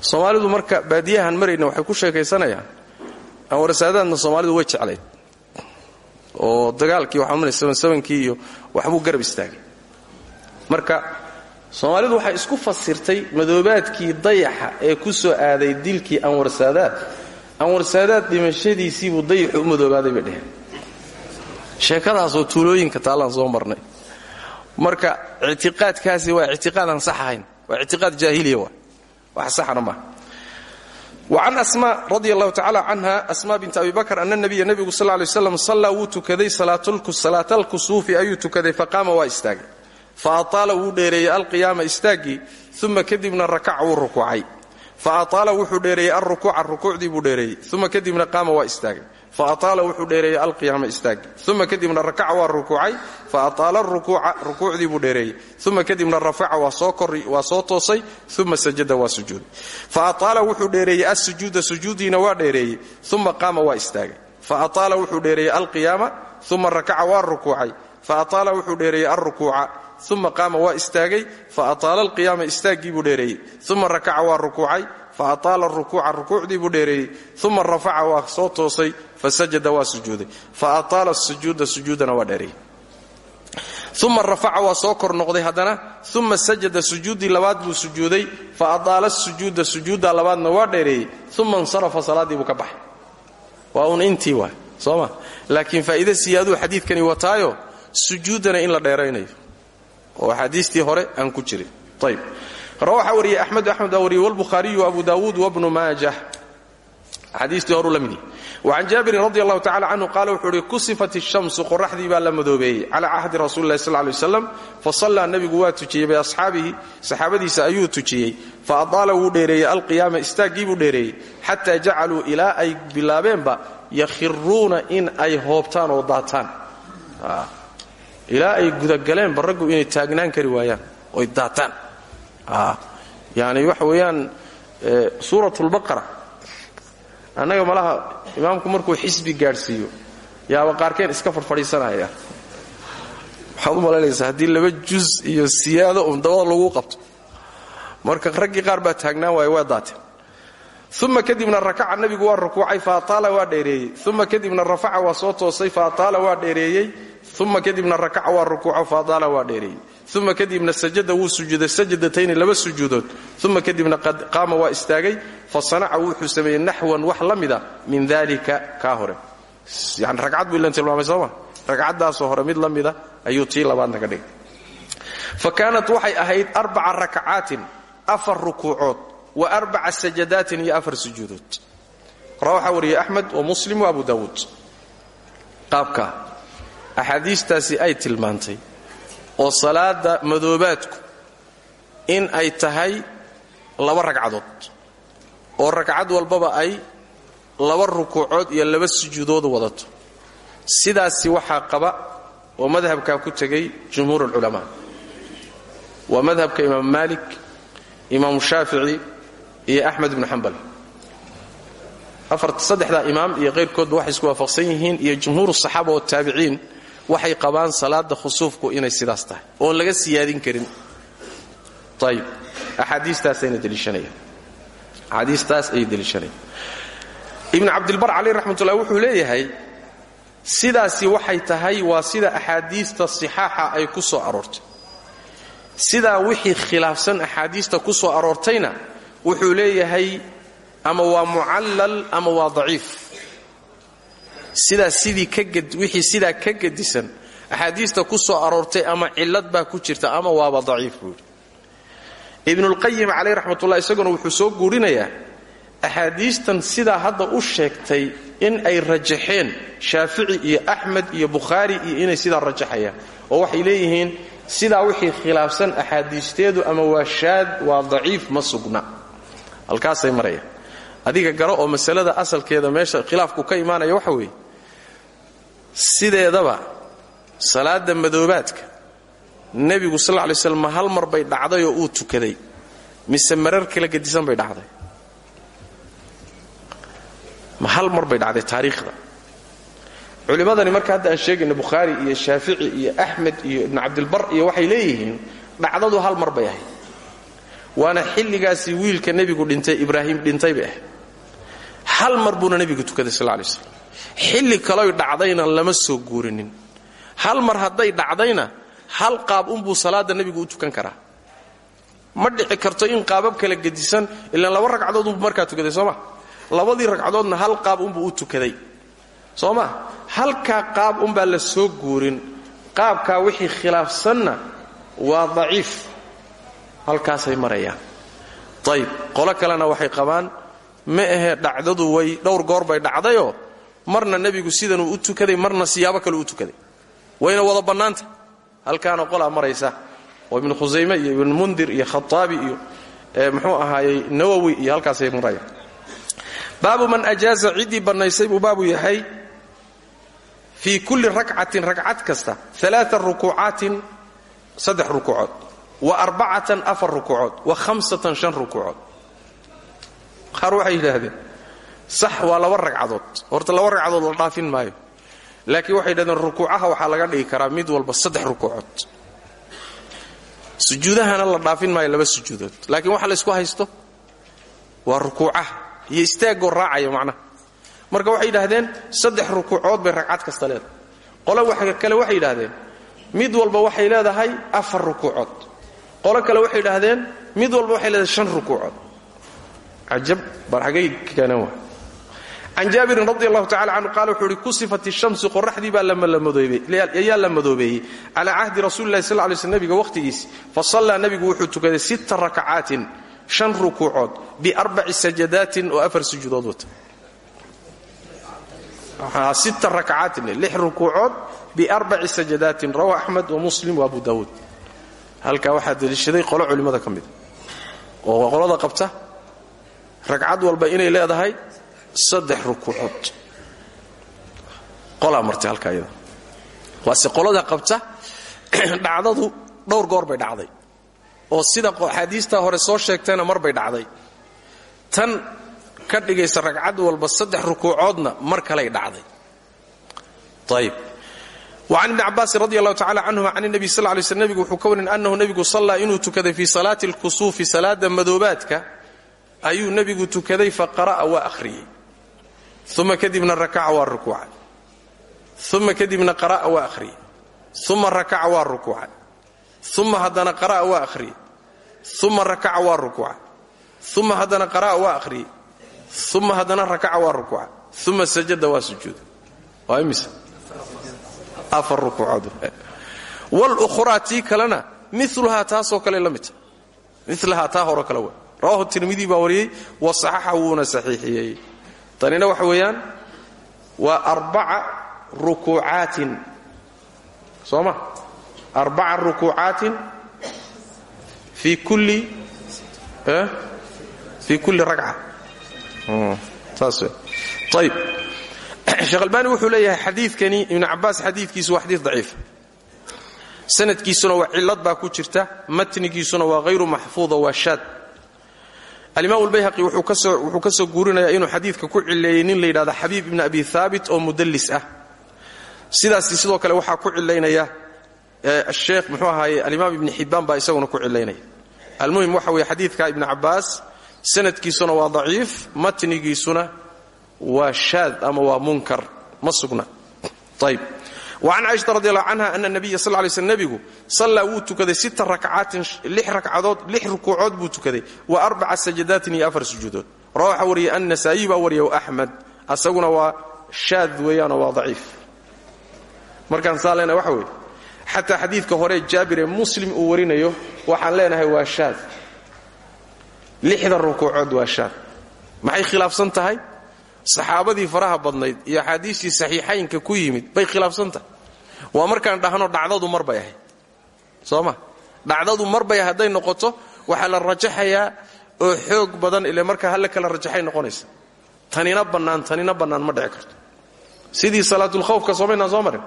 soomaalidu marka baadiyahan marayna waxay ku sheekaysanayaan anwarsaadaadna soomaalidu way jeclayd. Oo dagaalkii waxaamkii iyo waxbuu garab istaagay. Marka soomaalidu waxay isku fasirtay madoobaadkii dayaxa ee ku soo aaday dilkii anwar saadaad. Anwar saadaad dhimashadiisiibuu dayaxu u madoobaaday bay dheheen sheekadaasoo tuulooyinka taallaan soo marnay. Marka ictiqaadkaasi waa ictiqaadaan sax ahayn. Waa ictiqaad jaahiliya waa. Wax saxna maaha wacan asma radi allahu tacala asma bint abi bakr ana nabiya nebigu sal lay slam sallaa wuu tukaday salaatalkusuufi ayuu tukaday faqaama waa istaagay. Fa ataala wuu dheereeyey alqiyaama istaaggii uma kadibna rakaca wuu rukuucay. Fa ataala wuxuu dheereeyey alrukuuca rukuucdii buu dheereeyey. Uma kadibna qaama waa istaagay fa ataala wuxuu dheereeyey alqiyaama istaaggii uma kadibna rakaca waa rukuucay fa ataala rukuuca rukuucdii buu dheereeyey. Uma kadibna rafaca waa soo toosay uma sajada waa sujuuday fa ataala wuxuu dheereeyey assujuuda sujuudiina waa dheereeyey uma qaama waa istaagay. Fa ataala wuxuu dheereeyey alqiyaama uma rakaca waa rukuucay. Fa ataala wuxuu dheereeyey alrukuuca uma qaama waa istaagay. Fa ataala alqiyaama istaaggii buu dheereeyey uma rakaca waa rukuucay. Fa ataala rukuuca rukuucdii buu dheereeyey uma rafaca waa soo toosay fasajada waa sujuuday fa ataala sujuuda sujuudana waa dheereeyey uma rafaca waa soo noqday haddana uma sajada sujuuddii labaad buu sujuuday fa ataala sujuuda sujuudda labaadna waa dheereeyey uma insarafa salaaddii buu ka baxay waa uun intii waay sooma laakiin faa'iide siyaaduu xadiidkani wataayo sujuuddana in la dheeraynayo oo axaadiistii hore aan ku jirin ayb waxaa wariyey axmed axmed baa wariyey wlbukhaariyu abu daawuud wabnu maajah axaadiistii horuu la mid yahy wacan jaabirin radi allahu tacala canhu qaala wuxuu uhi kusifat ishamsu qoraxdii la madoobeeyey. Cala cahdi rasuli lahi sal lay waslam fasallaa nebigu waa tujiyey biasxaabihi saxaabadiisa ayuu tujiyey. Fa adaala wuu dheereeyey alqiyaama istaaggii buu dheereeyey xataa jacaluu ilaa ay bilaabeenba yakhiruuna in ay hoobtaan oo daataan. Ilaa ay gudagaleenba raggu inay taagnaan kari waayaan oy daataan. Yani waxa weeyaan suurat lbaqara annaga malaha imaamku markuu xisbi gaadhsiiyo yaaba qaarkeen iska fadhfadhiisanaya waxaad u malaynaysaa haddii laba juz iyo siyaado un dabada lagu qabto. Marka raggii qaar baa taagnaan waaya waa daateen uma kadibna rakaca nebigu waa rukuucay fa ataala waa dheereeyey. Uma kadibna rafaca waa soo toosay fa ataala waa dheereeyey uma kadibna rakaca waa rukuuco fa ataala waa dheereeyey uma kadibna sajada wuu sujuuday sajadatayni laba sujuudood. Uma kadibna qaama waa istaagay fa sanaca wuxuu sameeyey naxwan wax la min dalika kaa hore. Yani ragcad buu ilan tilmaamay sooma ragcaddaasoo mid la mida ayuu tii labaadna ka dhigay. Fa kaanat waxay ahayd arbaca rakacaatin afar rukuucood wa arbaca sajadaatin iyo afar sujuudood. Hore waxaa wariyey wa muslim wa abu daawuud. Qaabka axaadiistaasi ay tilmaantay oo salaada madoobaadku in ay tahay laba ragcadood oo ragcad walbaba ay laba rukuucood iyo laba sujuudood wadato. Sidaasi waxaa qaba oo madhabkaa ku tegay jumhuur alculamaa waa madhabka imaam maalik imaamu shaafici iyo axmed ibnu xambal saddexdaa imaam iyo qayrkoodba waxay isku waafaqsan yihiin iyo jumhuur saxaaba oo taabiciin waxay qabaan salaada khusuufku inay sidaas tahay oon laga siyaadin karin. Ayib axaadiistaasayna deliishanayaan. Axaadiistaas ayay deliishanayaan. Ibnu cabdilbar caleyh raxmatullah wuxuu leeyahay sidaasi waxay tahay waa sida axaadiista sixaaxa ay ku soo aroortay. Sidaa wixii khilaafsan axaadiista ku soo aroortayna wuxuu leeyahay ama waa mucallal ama waa daciif sidaa sidii wixii sidaa ka gedisan axaadiista ku soo aroortay ama cillad baa ku jirta ama waaba daciif buuhi ibnulqayim caleyh raxmatullah isaguna wuxuu soo guurinayaa axaadiistan sidaa hadda u sheegtay in ay rajaxeen shaafici iyo axmed iyo bukhaari iyo inay sidaa rajaxayaan oo waxay leeyihiin sidaa wixii khilaafsan axaadiisteedu ama waa shaad waa daciif ma sugna. Halkaasay marayaan adiga garo oo masalada asalkeeda meesha khilaafku ka imaanaya waxa weeye sideedaba salaada madoobaadka nebigu sal lay slam ma hal mar bay dhacday oo uu tukaday. Mise marar kala gedisan bay dhacday. Ma mar bay dhacday taariikhda. Culimmadani marka hadda aan sheegayno bukhaari iyo shaafici iyo axmed iyo ibnu cabdilbar iyo waxay leeyihiin dhacdadu hal mar bay ahayd. Waana xilligaasi wiilka nebigu dhintay ibraahim dhintay bay ahayd hal mar buuna nebigu tukaday sal lay slam. Xilli kaloy dhacdayna lama soo guurinin. Hal mar hadday dhacdayna hal qaab unbuu salaada nebigu u tukan karaa. Ma dhici karto in qaabab kala gedisan ilaan laba ragcadood unbuu markaa tukaday soo ma? Labadii ragcadoodna hal qaab unbuu u tukaday soo ma? Halkaa qaab unbaa la soo guurin. Qaabkaa wixii khilaafsanna waa daciif. Halkaasay marayaan. Ayib qolo kalena waxay qabaan ma ahee dhacdadu way dhowr goor bay dhacdayoo marna nebigu sidanuu u tukaday marna siyaabo kale u tukaday. Wayna wada bannaanta. Halkaana qolaa maraysa. Oo ibnu khusayme iyo ibnu mundir iyo khataabi iyo muxuu ahaayey nawowi iyo halkaasay marayaan. Baabu man ajaaza ciddii bannaysay buu yahay fii kulli rakcatin ragcad kasta alaaa rukuucaatin saddex rukuucood wa arbacatan afar rukuucood wa hamsatan shan rukuucood qaar waxay yidhaahdeen sax waa laba ragcadood. Horta laba ragcadood la dhaafin maayo. Laakiin waxay yidhahdeen rukuucaha waxaa laga dhigi karaa mid walba saddex rukuucood. Sujuudahana la dhaafin maayo laba sujuudood. Laakiin waxa laysku haysto waa rukuucaha iyo istaagoo raacaya macnaha marka waxay yidhaahdeen saddex rukuucood bay ragcad kasta leedahay. Qolo kale waxay yidhaahdeen mid walba waxay leedahay afar rukuucood. Qolo kale waxay yidhaahdeen mid walba waxay leedahay shan rukuucood cajab bal xagay keeneen waa can jaabirin radi allahu tacala canhu qaala wuxuu uhi kusifat ishamsu qoraxdii baa ayaa la madoobeeyey calaa cahdi rasuli lahi sal lay sl nebiga wakhtigiisi fa sallaa nebigu wuxuu tukaday sita rakacaatin shan rukuucood biarbaci sajadaatin oo afar sujuudood wata sita rakacaatin lix rukuucood biarbaci sajadaatin rawa axmed wa muslim wa abu daawuud halkaa waxaa deliishaday qolo culimmada ka mida oo qolada qabta ragcad walba inay leedahay saddex rukuucood. Qolaa martay halkaa iyada. Waase qolada qabta dhacdadu dhowr goor bay dhacday. Oo sida axaadiistaa hore soo sheegtayna mar bay dhacday. Tan ka dhigaysa ragcad walba saddex rukuucoodna mar kalay dhacday. Ayib wacan ibni cabaasin radi allahu tacala canhuma can nebi sal lay sl nebigu wuxuu ka warin annahu nebigu sallaa inuu tukaday fii salaati alkusuufi salaada madoobaadka ayuu nebigu tukaday faqara'a waa akhriyey. Uma kadibna rakaca waa rukuucay. Uma kadibna qara'a waa akhriyey. Uma rakaca waa rukuucay. Uma haddana qara'a waa akhriyey. Uma rakaca waa rukuucay. Uma haddana qara'a waa akhriyey. Uma haddana rakaca waa rukuucay. Uma sajada waa sujuuda waa imise afar rukuucood. Walukhraa tii kalena miluhaa taasoo kale la midta milahaa taa horo kale wa rawahu tirmidi baa wariyey wa saxaxa wuuna saxiixiyey. Tanina waxa weeyaan waa arbaca rukuucaatin. Soo ma arbaca rukuucaatin fii kulli fii kulli ragca. Saas ayb sheekh albaani wuxuu leeyahay xadiidkani ibnu cabbaas xadiidkiisu waa xadiid daciif. Sanadkiisuna waa cillad baa ku jirta matnigiisuna waa hayru maxfuuda waa shaad alimaam albayhaqi wuxuu ka soo guurinayaa inuu xadiidka ku cileeyey nin la yidhahdo xabiib ibni abi haabit oo mudallis ah. Sidaasi sidoo kale waxaa ku cilaynaya sheekh muxuu ahaaye alimaam ibni xibbaan baa isaguna ku cilaynaya almuhim waxa weeye xadiidka ibni cabbaas sanadkiisuna waa daciif matnigiisuna waa shaad ama waa munkar. Ma sugna wacan caaisha radi allahu canha ana nabiya sal lay sl nebigu sallaa wuu tukaday sita rakcaatin lix ragcadood lix rukuucood buu tukaday. Wa arbaca sajadaatin iyo afar sujuudood. Rawaxa wariyay annasaa'iy baa wariya wa axmed asaguna waa shaad weeyaanoo waa daciif. Markaan saa leenahay waxa weeye xataa xadiidka hore jaabir ee muslim uu warinayo waxaan leenahay waa shaad. Lixda rukuucood waa shaad. Maxay khilaafsan tahay saxaabadii faraha badnayd iyo axaadiistii saxiixaynka ku yimid bay khilaafsan tahay waa markaan dhahno dhacdadu mar bay ahayd. Soo ma? Dhacdadu mar bay hadday noqoto waxaa la rajaxayaa oo xoog badan ile markaa halla kala rajaxay noqonaysa. Tanina bannaan tanina bannaan ma dhici karto. Sidii salaatulkhawfka soomaynaan soo marin.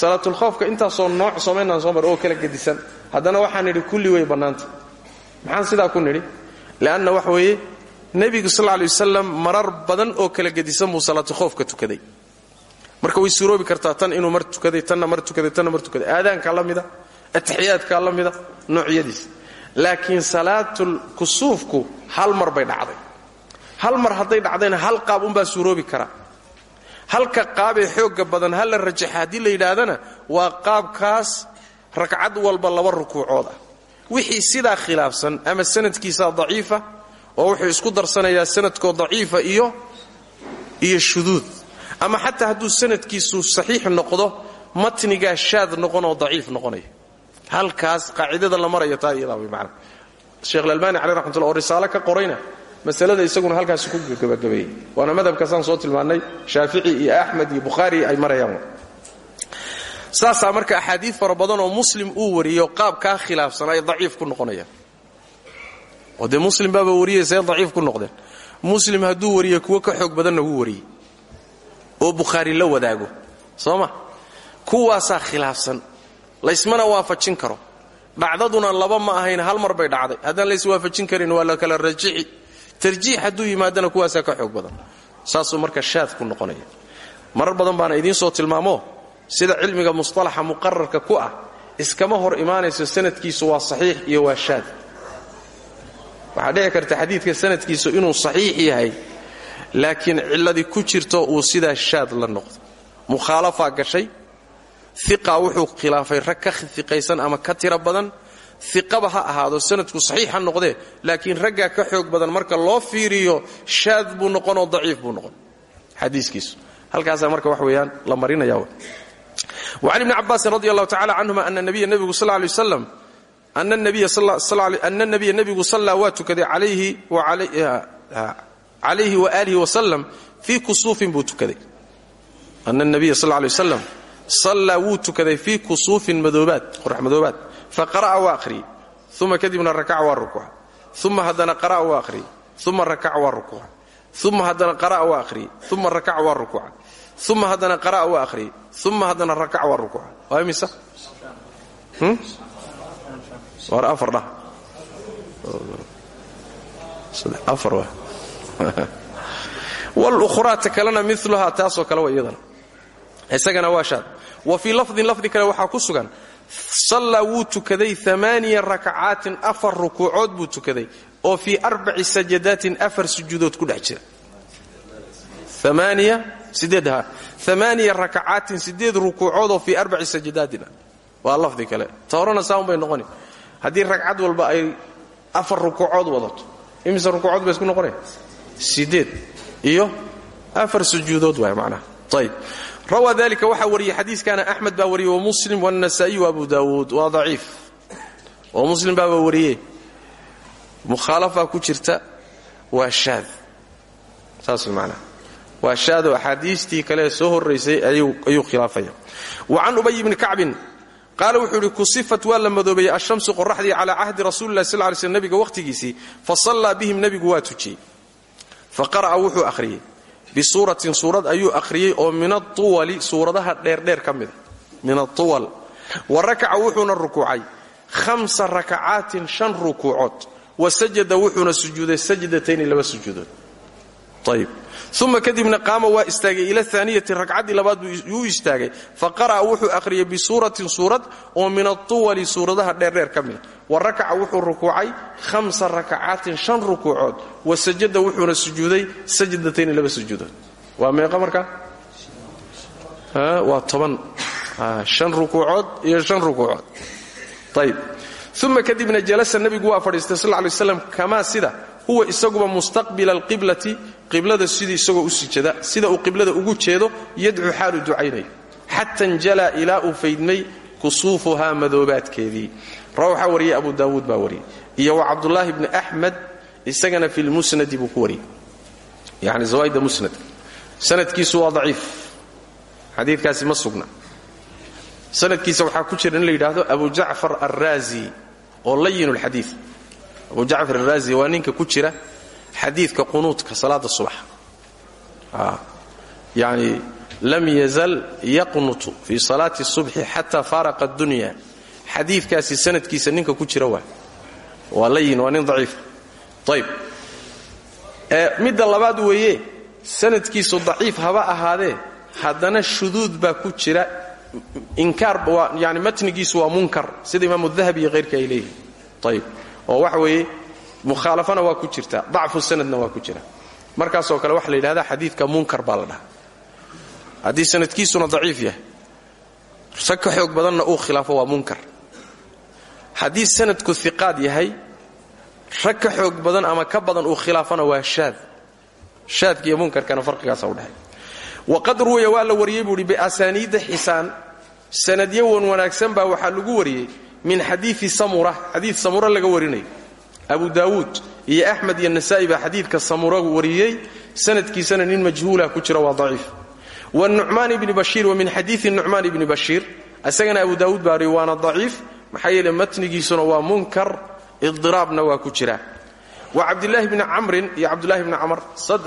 Salaatulkhawfka intaasoo nooc soomaynaan soo marin oo kala gedisan. Haddana waxaan nidhi kulli way bannaanta maxaan sidaa ku nidhi? Le'anna waxa weeye nebigu sal lay wasalam marar badan oo kala gedisan buu salaatukhawfka tukaday. Marka way suuroobi kartaa tan inuu mar tukaday tanna mar tukaday tanna mar tukaday. Aadaankaa la mida atixiyaadkaa la mida noocyadiisa laakiin salaatul kusuufku hal mar bay dhacday. Hal mar hadday dhacdayna hal qaab unbaa suuroobi karaa halka qaabee xoogga badan ha la rajaxa haddii la yidhaahdana waa qaabkaas ragcad walba laba rukuucood ah wixii sidaa khilaafsan ama sanadkiisaa daciifa oo wuxuu isku darsanayaa sanadkoo daciifa iyo iyo shuduud. Ama xataa hadduu sanadkiisu saxiix noqdo matnigaa shaad noqonoo daciif noqonaya. Halkaas qaacidada la maraya taa iyadaa way macana sheekh alalbani caleh raxmatullah oo risaalo ka qorayna masalada isaguna halkaasi ku gabagabeeyey waana madhabkaasaan soo tilmaannay shaafici iyo axmed iyo bukhaari ay marayaan. Saasaa marka axaadiid fara oo muslim uu wariyo qaabkaa khilaafsan ay daciif ku noqonayaan oo dee muslim baaba wariyay see daciif ku noqdeen. Muslim hadduu wariye kuwo ka xoog badanna wuu wariyey oo bukhaari la wadaago soo ma? Kuwaasaa khilaafsan laysmana waafajin karo. Dhacdaduna laba ma ahayn hal mar bay dhacday. Haddaan layswaafajin karin waa la kala rajixi tarjiix hadduu yimaadana kuwaasaa ka xoog badan. Saasuu marka shaad ku noqonaya. Marar badan baana idiin soo tilmaamo sida cilmiga musطalaxa muqararka ku ah iskama hor imaanayso sanadkiisu waa saxiix iyo waa shaad waxaa dhici karta xadiidka sanadkiisu inuu saxiix yahay laakiin cilladii ku jirto uu sidaa shaad la noqdo. Mukhaalafaa gashay iqa wuxuu khilaafay rag ka iqaysan ama ka tira badan iqaba ha ahaado sanadku saxiixa noqde laakiin raggaa ka xoog badan marka loo fiiriyo shaad buu noqonoo daciif buu noqon. Xadiiskiisu. Halkaasaa marka wax weeyaan la marinaya an ibni cabaasin radi allahu tacala canhuma ana nabiya nebigu sal ana nabiya nebigu sallaa waa tukaday calayhi waaalihi wasalam fii kusuufin buu tukaday ana nabiya sal lay wasalam sallaa wuu tukaday fii kusuufin madoobaad qorax madoobaad fa qara'a waa akhriyey uma kadibna rakaca waa rukuuca uma haddana qara'a waa akhriyey uma rakaca waa rukuuca uma haddana qara'a waa akhriyey uma rakaca waa rukuuca uma haddana qara'a waa akhriyey uma haddana rakaca waa rukuuca waa imisa walukhraata kalena miluhaa taasoo kale iyadana isagana waa shaad. Wa fii lafdin lafdi kale waxaa ku sugan sallaa wuu tukaday amaaniya rakacaatin afar rukuucood buu tukaday oo fii arbaci sajadaatin afar sujuudood ku dhex jira. Amaaniya rakacaatin sideed rukuucoodoo fii arbaci sajadaatina. Waa lafdi kale. Ta horena saaun haddii ragcad walba ay afar rukuucood wadato imise rukuucood bay isku noqonaya sideed. Iyo afar sujuudood waay macnaha. Ayb rawaa dalika waxaa wariyey xadiiskana axmed baa wariyey wamuslim wاnasaa'iy waabu daawuud. Waa daciif. Oo muslim baaba wariye mukhaalafaa ku jirta. Waa shaad. Saas macnaha. Waa shaado axaadiistii kale soo horaysay ayuu khilaafaya. Wa can ubay bni kacbin qaala wuxuu idhi kusifat waa la madoobeeyey ashamsu qoraxdii calaa cahdi rasuulilah sal lay slm nabiga wakhtigiisii fa sallaa bihim nebigu waa tujiyey. Fa qara'a wuxuu akhriyey. Bisuuratin suurad ayuu akhriyey oo min atuwali suuradaha dheerdheer ka mida min atuwal wa rakaca wuxuuna rukuucay. Hamsa rakacaatin shan rukuucood. Wa sajada wuxuuna sujuuday sajdatayni laba sujuudood. Ayib uma kadibna qaama waa istaagay ila aaniyati ragcaddii labaad buu istaagay. Fa qara'a wuxuu akhriyey bisuuratin suurad oo min atuwali suuradaha dheerdheer ka mida wa rakaca wuxuu rukuucay hamsa rakacaatin shan rukuucood. Wa sajada wuxuuna sujuuday sajdatayni laba sujuudood. Waa meeqa marka? Waa toban. Shan rukuucood iyo shan rukuucood. Ayib uma kadibna jalasa nebigu waa fadhiistay sal lay slam kamaa sida huwa isaguba mustaqbila alqiblati qiblada sidii isagoo u sijada sida uu qiblada ugu jeedo yadcu xaalu ducaynayo xata njalaa ilaa uu faydmay kusuufuhaa madoobaadkeedii. Ra waxaa abu daawuud baa iyo wa cabdulaahi bni isagana fi lmusnadi buu ku wariyey. Yani sanadkiisu waa daciif. Xadiikaasi ma sugna. Sanadkiisa waxaa ku jira in la yidhaahdo abu jacfar alraazi oo layin lxadii abu jacfar araazi waa ninka ku jira xadiidka qunuudka salaada subax. Yani lam yazal yaqnutu fii salaati subxi xata faaraqa addunya. Xadiidkaasi sanadkiisa ninka ku jira waa waa layin waa nin daciif. Ayb midda labaad weeye sanadkiisu daciif haba ahaadee haddana shuduud baa ku jira. Inkaar yani matnigiisu waa munkar sida imaamu dahabi iyo hayrka ay leeyihiin oo waxa weeye mukhaalafana waa ku jirta dacfu sanadna waa ku jira. Markaasoo kale waxa la yidhahda xadiidka munkar baa la dhaha haddii sanadkiisuna yahay rag ka xoog badanna uu khilaafo waa munkar. Haddii sanadku iqaad yahay rag ka xoog badan ama ka badan uu khilaafana waa shaad. Shaadka iyo munkarkana farqigaasa udhexay waqad ruwiya waa la wariyey buuhi biasaaniida xisaan sanadyo wan wanaagsan baa waxaa lagu wariyey min xadiii samura xadii samura laga warinayo abu daawuud iyo axmed iyo nasaa'i baa xadiidka samura wariyey. Sanadkiisana nin majhuula ku jira waa daciif. Wnucmaan bni bashiir wa min xadiii nucmaan ibni bashiir. Isagana abu daawuud baa wariye waana daciif maxaa yeele matnigiisuna waa munkar idiraabna ku jira. Wa cabdilaahi bni camrin iyo cabdulahi bni camr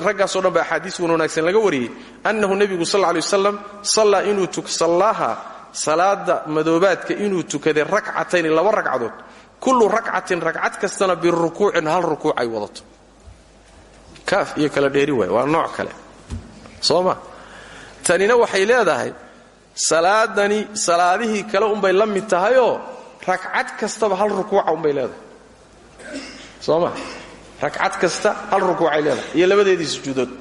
raggaasoo dhan ba axaadiis wan wanaagsan laga wariyey annahu nebigu sal lay waslam sallaa inuu sallaaha salaada madoobaadka inuu tukaday rakcatayni laba ragcadood kullu rakcatin ragcad kastana birukuucin hal rukuuc ay wadato. Kaaf iyo kala dheeri waay waa nooc kale. Soo ma? Tanina waxay leedahay salaadani salaadihii kale unbay la mid tahayoo ragcad kastaba hal rukuuca unbay leedahay. Soo ma? Ragcad kasta hal rukuucay leedahay iyo labadeedii sujuudood.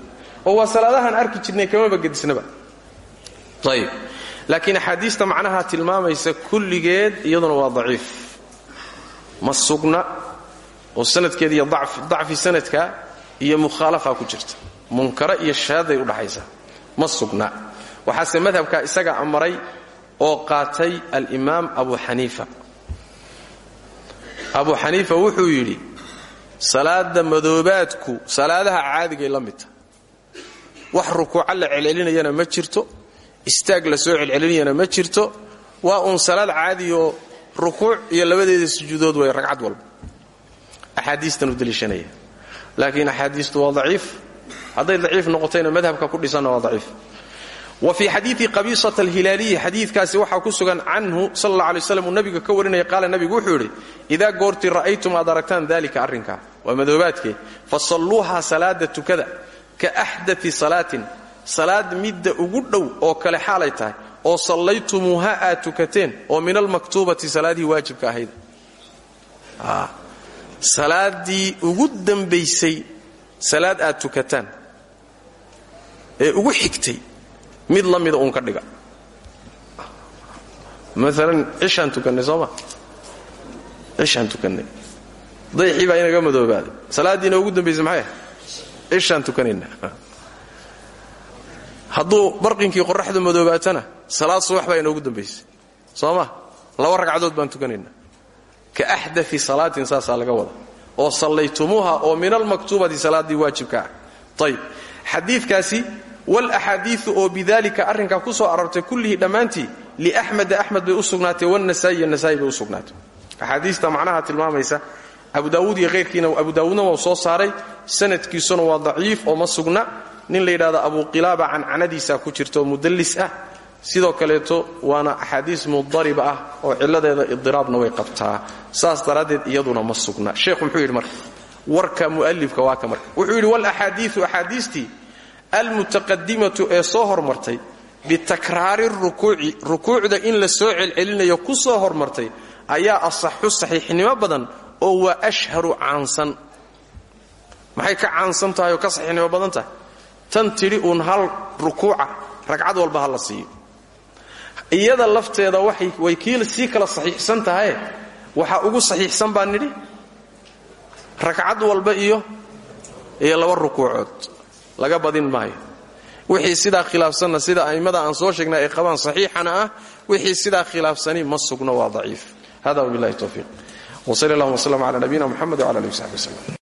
Oo waa salaadahaan arki jirnay kamaba gedisnaba. Ayib laakiin axaadiista macnaha tilmaamaysa kulligeed iyaduna waa daciif. Ma sugna oo sanadkeeda iyo dacfi sanadka iyo mukhaalafa ku jirta. Munkara iyo shaaday udhaxaysaa ma sugna. Waxaase madhabka isaga amaray oo qaatay alimaam abu xaniifa. Abu xaniifa wuxuu yidhi salaada madoobaadku salaadaha caadigay la midta. Wax rukuuca la celcelinayana ma jirto istaag la soo celcelinayana ma jirto. Waa uun salaad caadioo rukuuc iyo labadeeda sujuudood way ragcad walba. Axaadiistan u deliishanaya laakiin axaadiistu waa daciif. Hadday daciif noqotayna madhabka ku dhisanna waa daciif. Wa fii xadiii qabiisata alhilaaliyi xadiidkaasi waxaa ku sugan canhu sal alla alay nabiga ka warinaya qaala nabigu wuxuu yidhi idaa goortii ra'aytum aad aragtaan dalika arrinkaa waa madoobaadkee fasalluuhaa salaada tukada ka axdai salaatin salaad midda ugu dhow oo kale xaalay tahay oo sallaytumuuha aad tukateen oo min almaktuubati salaadihii waajibka ahayd. Salaadii ugu dambaysay salaad aad tukataan ee ugu xigtay mid la mida uun ka dhiga. Maalan cishaan tukannay sooma cishaan tukannay dayxii baa inaga madoobaaday salaaddiina ugu dambaysay maxay? Cishaan tukanayna hadduu barqinkii qoraxdu madoobaatana salaad subax baa inoogu dambaysay. Soo ma laba ragcadood baan tukanaynaa ka axdai salaatin saasaa laga wada. Oo sallaytumuuha oo min almaktuubati salaaddii waajibka ah. Ayb xadiidkaasi walaxaadiiu oo bidalika arrinkaa ku soo aroortay kullihii dhammaantii liaxmeda axmed bay u sugnaatay wanasaai iyo nasaai bay u sugnaatay. Macnaha tilmaamaysa abu daawuud iyo hayrkiina abu daawuudna waa soo saaray sanadkiisuna waa daciif oo ma sugna nin la yidhahdo abu qilaaba cancanadiisa ku jirta oo mudallis ah. Sidoo kaleeto waana axaadiis mudariba ah oo ciladeeda idiraabna way qabtaa. Saas daraaddeed iyaduna ma sugna. Sheekhu muxuu yidhi marka warka mu'alifka waa ka marka. Wuxuu yidhi walaxaadiiu axaadiistii almutaqadimatu ee soo hormartay bitakraari rukuuci rukuucda in la soo celcelinayo ku soo hormartay ayaa asaxu saxiixnimo badan oo waa ashharu caansan. Maxay ka caansan tahay oo ka saxiixnimo badan tahay tan tidhi uun hal rukuuca ragcad walba ha la siiyo. Iyada lafteeda way kii sii kala saxiixsan tahaye waxaa ugu saxiixsan baa nidhi ragcad walba iyo iyo laba rukuucood. Laga badin maayo. Wixii sidaa khilaafsanna sida a'immada aan soo sheegnay ay qabaan saxiixana ah wixii sidaa khilaafsani ma sugno waa daciif. Hada wabillahi towfiiq wsal allahuma wslm cala nabiyina muxamed wcala alihi wsaxbi wslem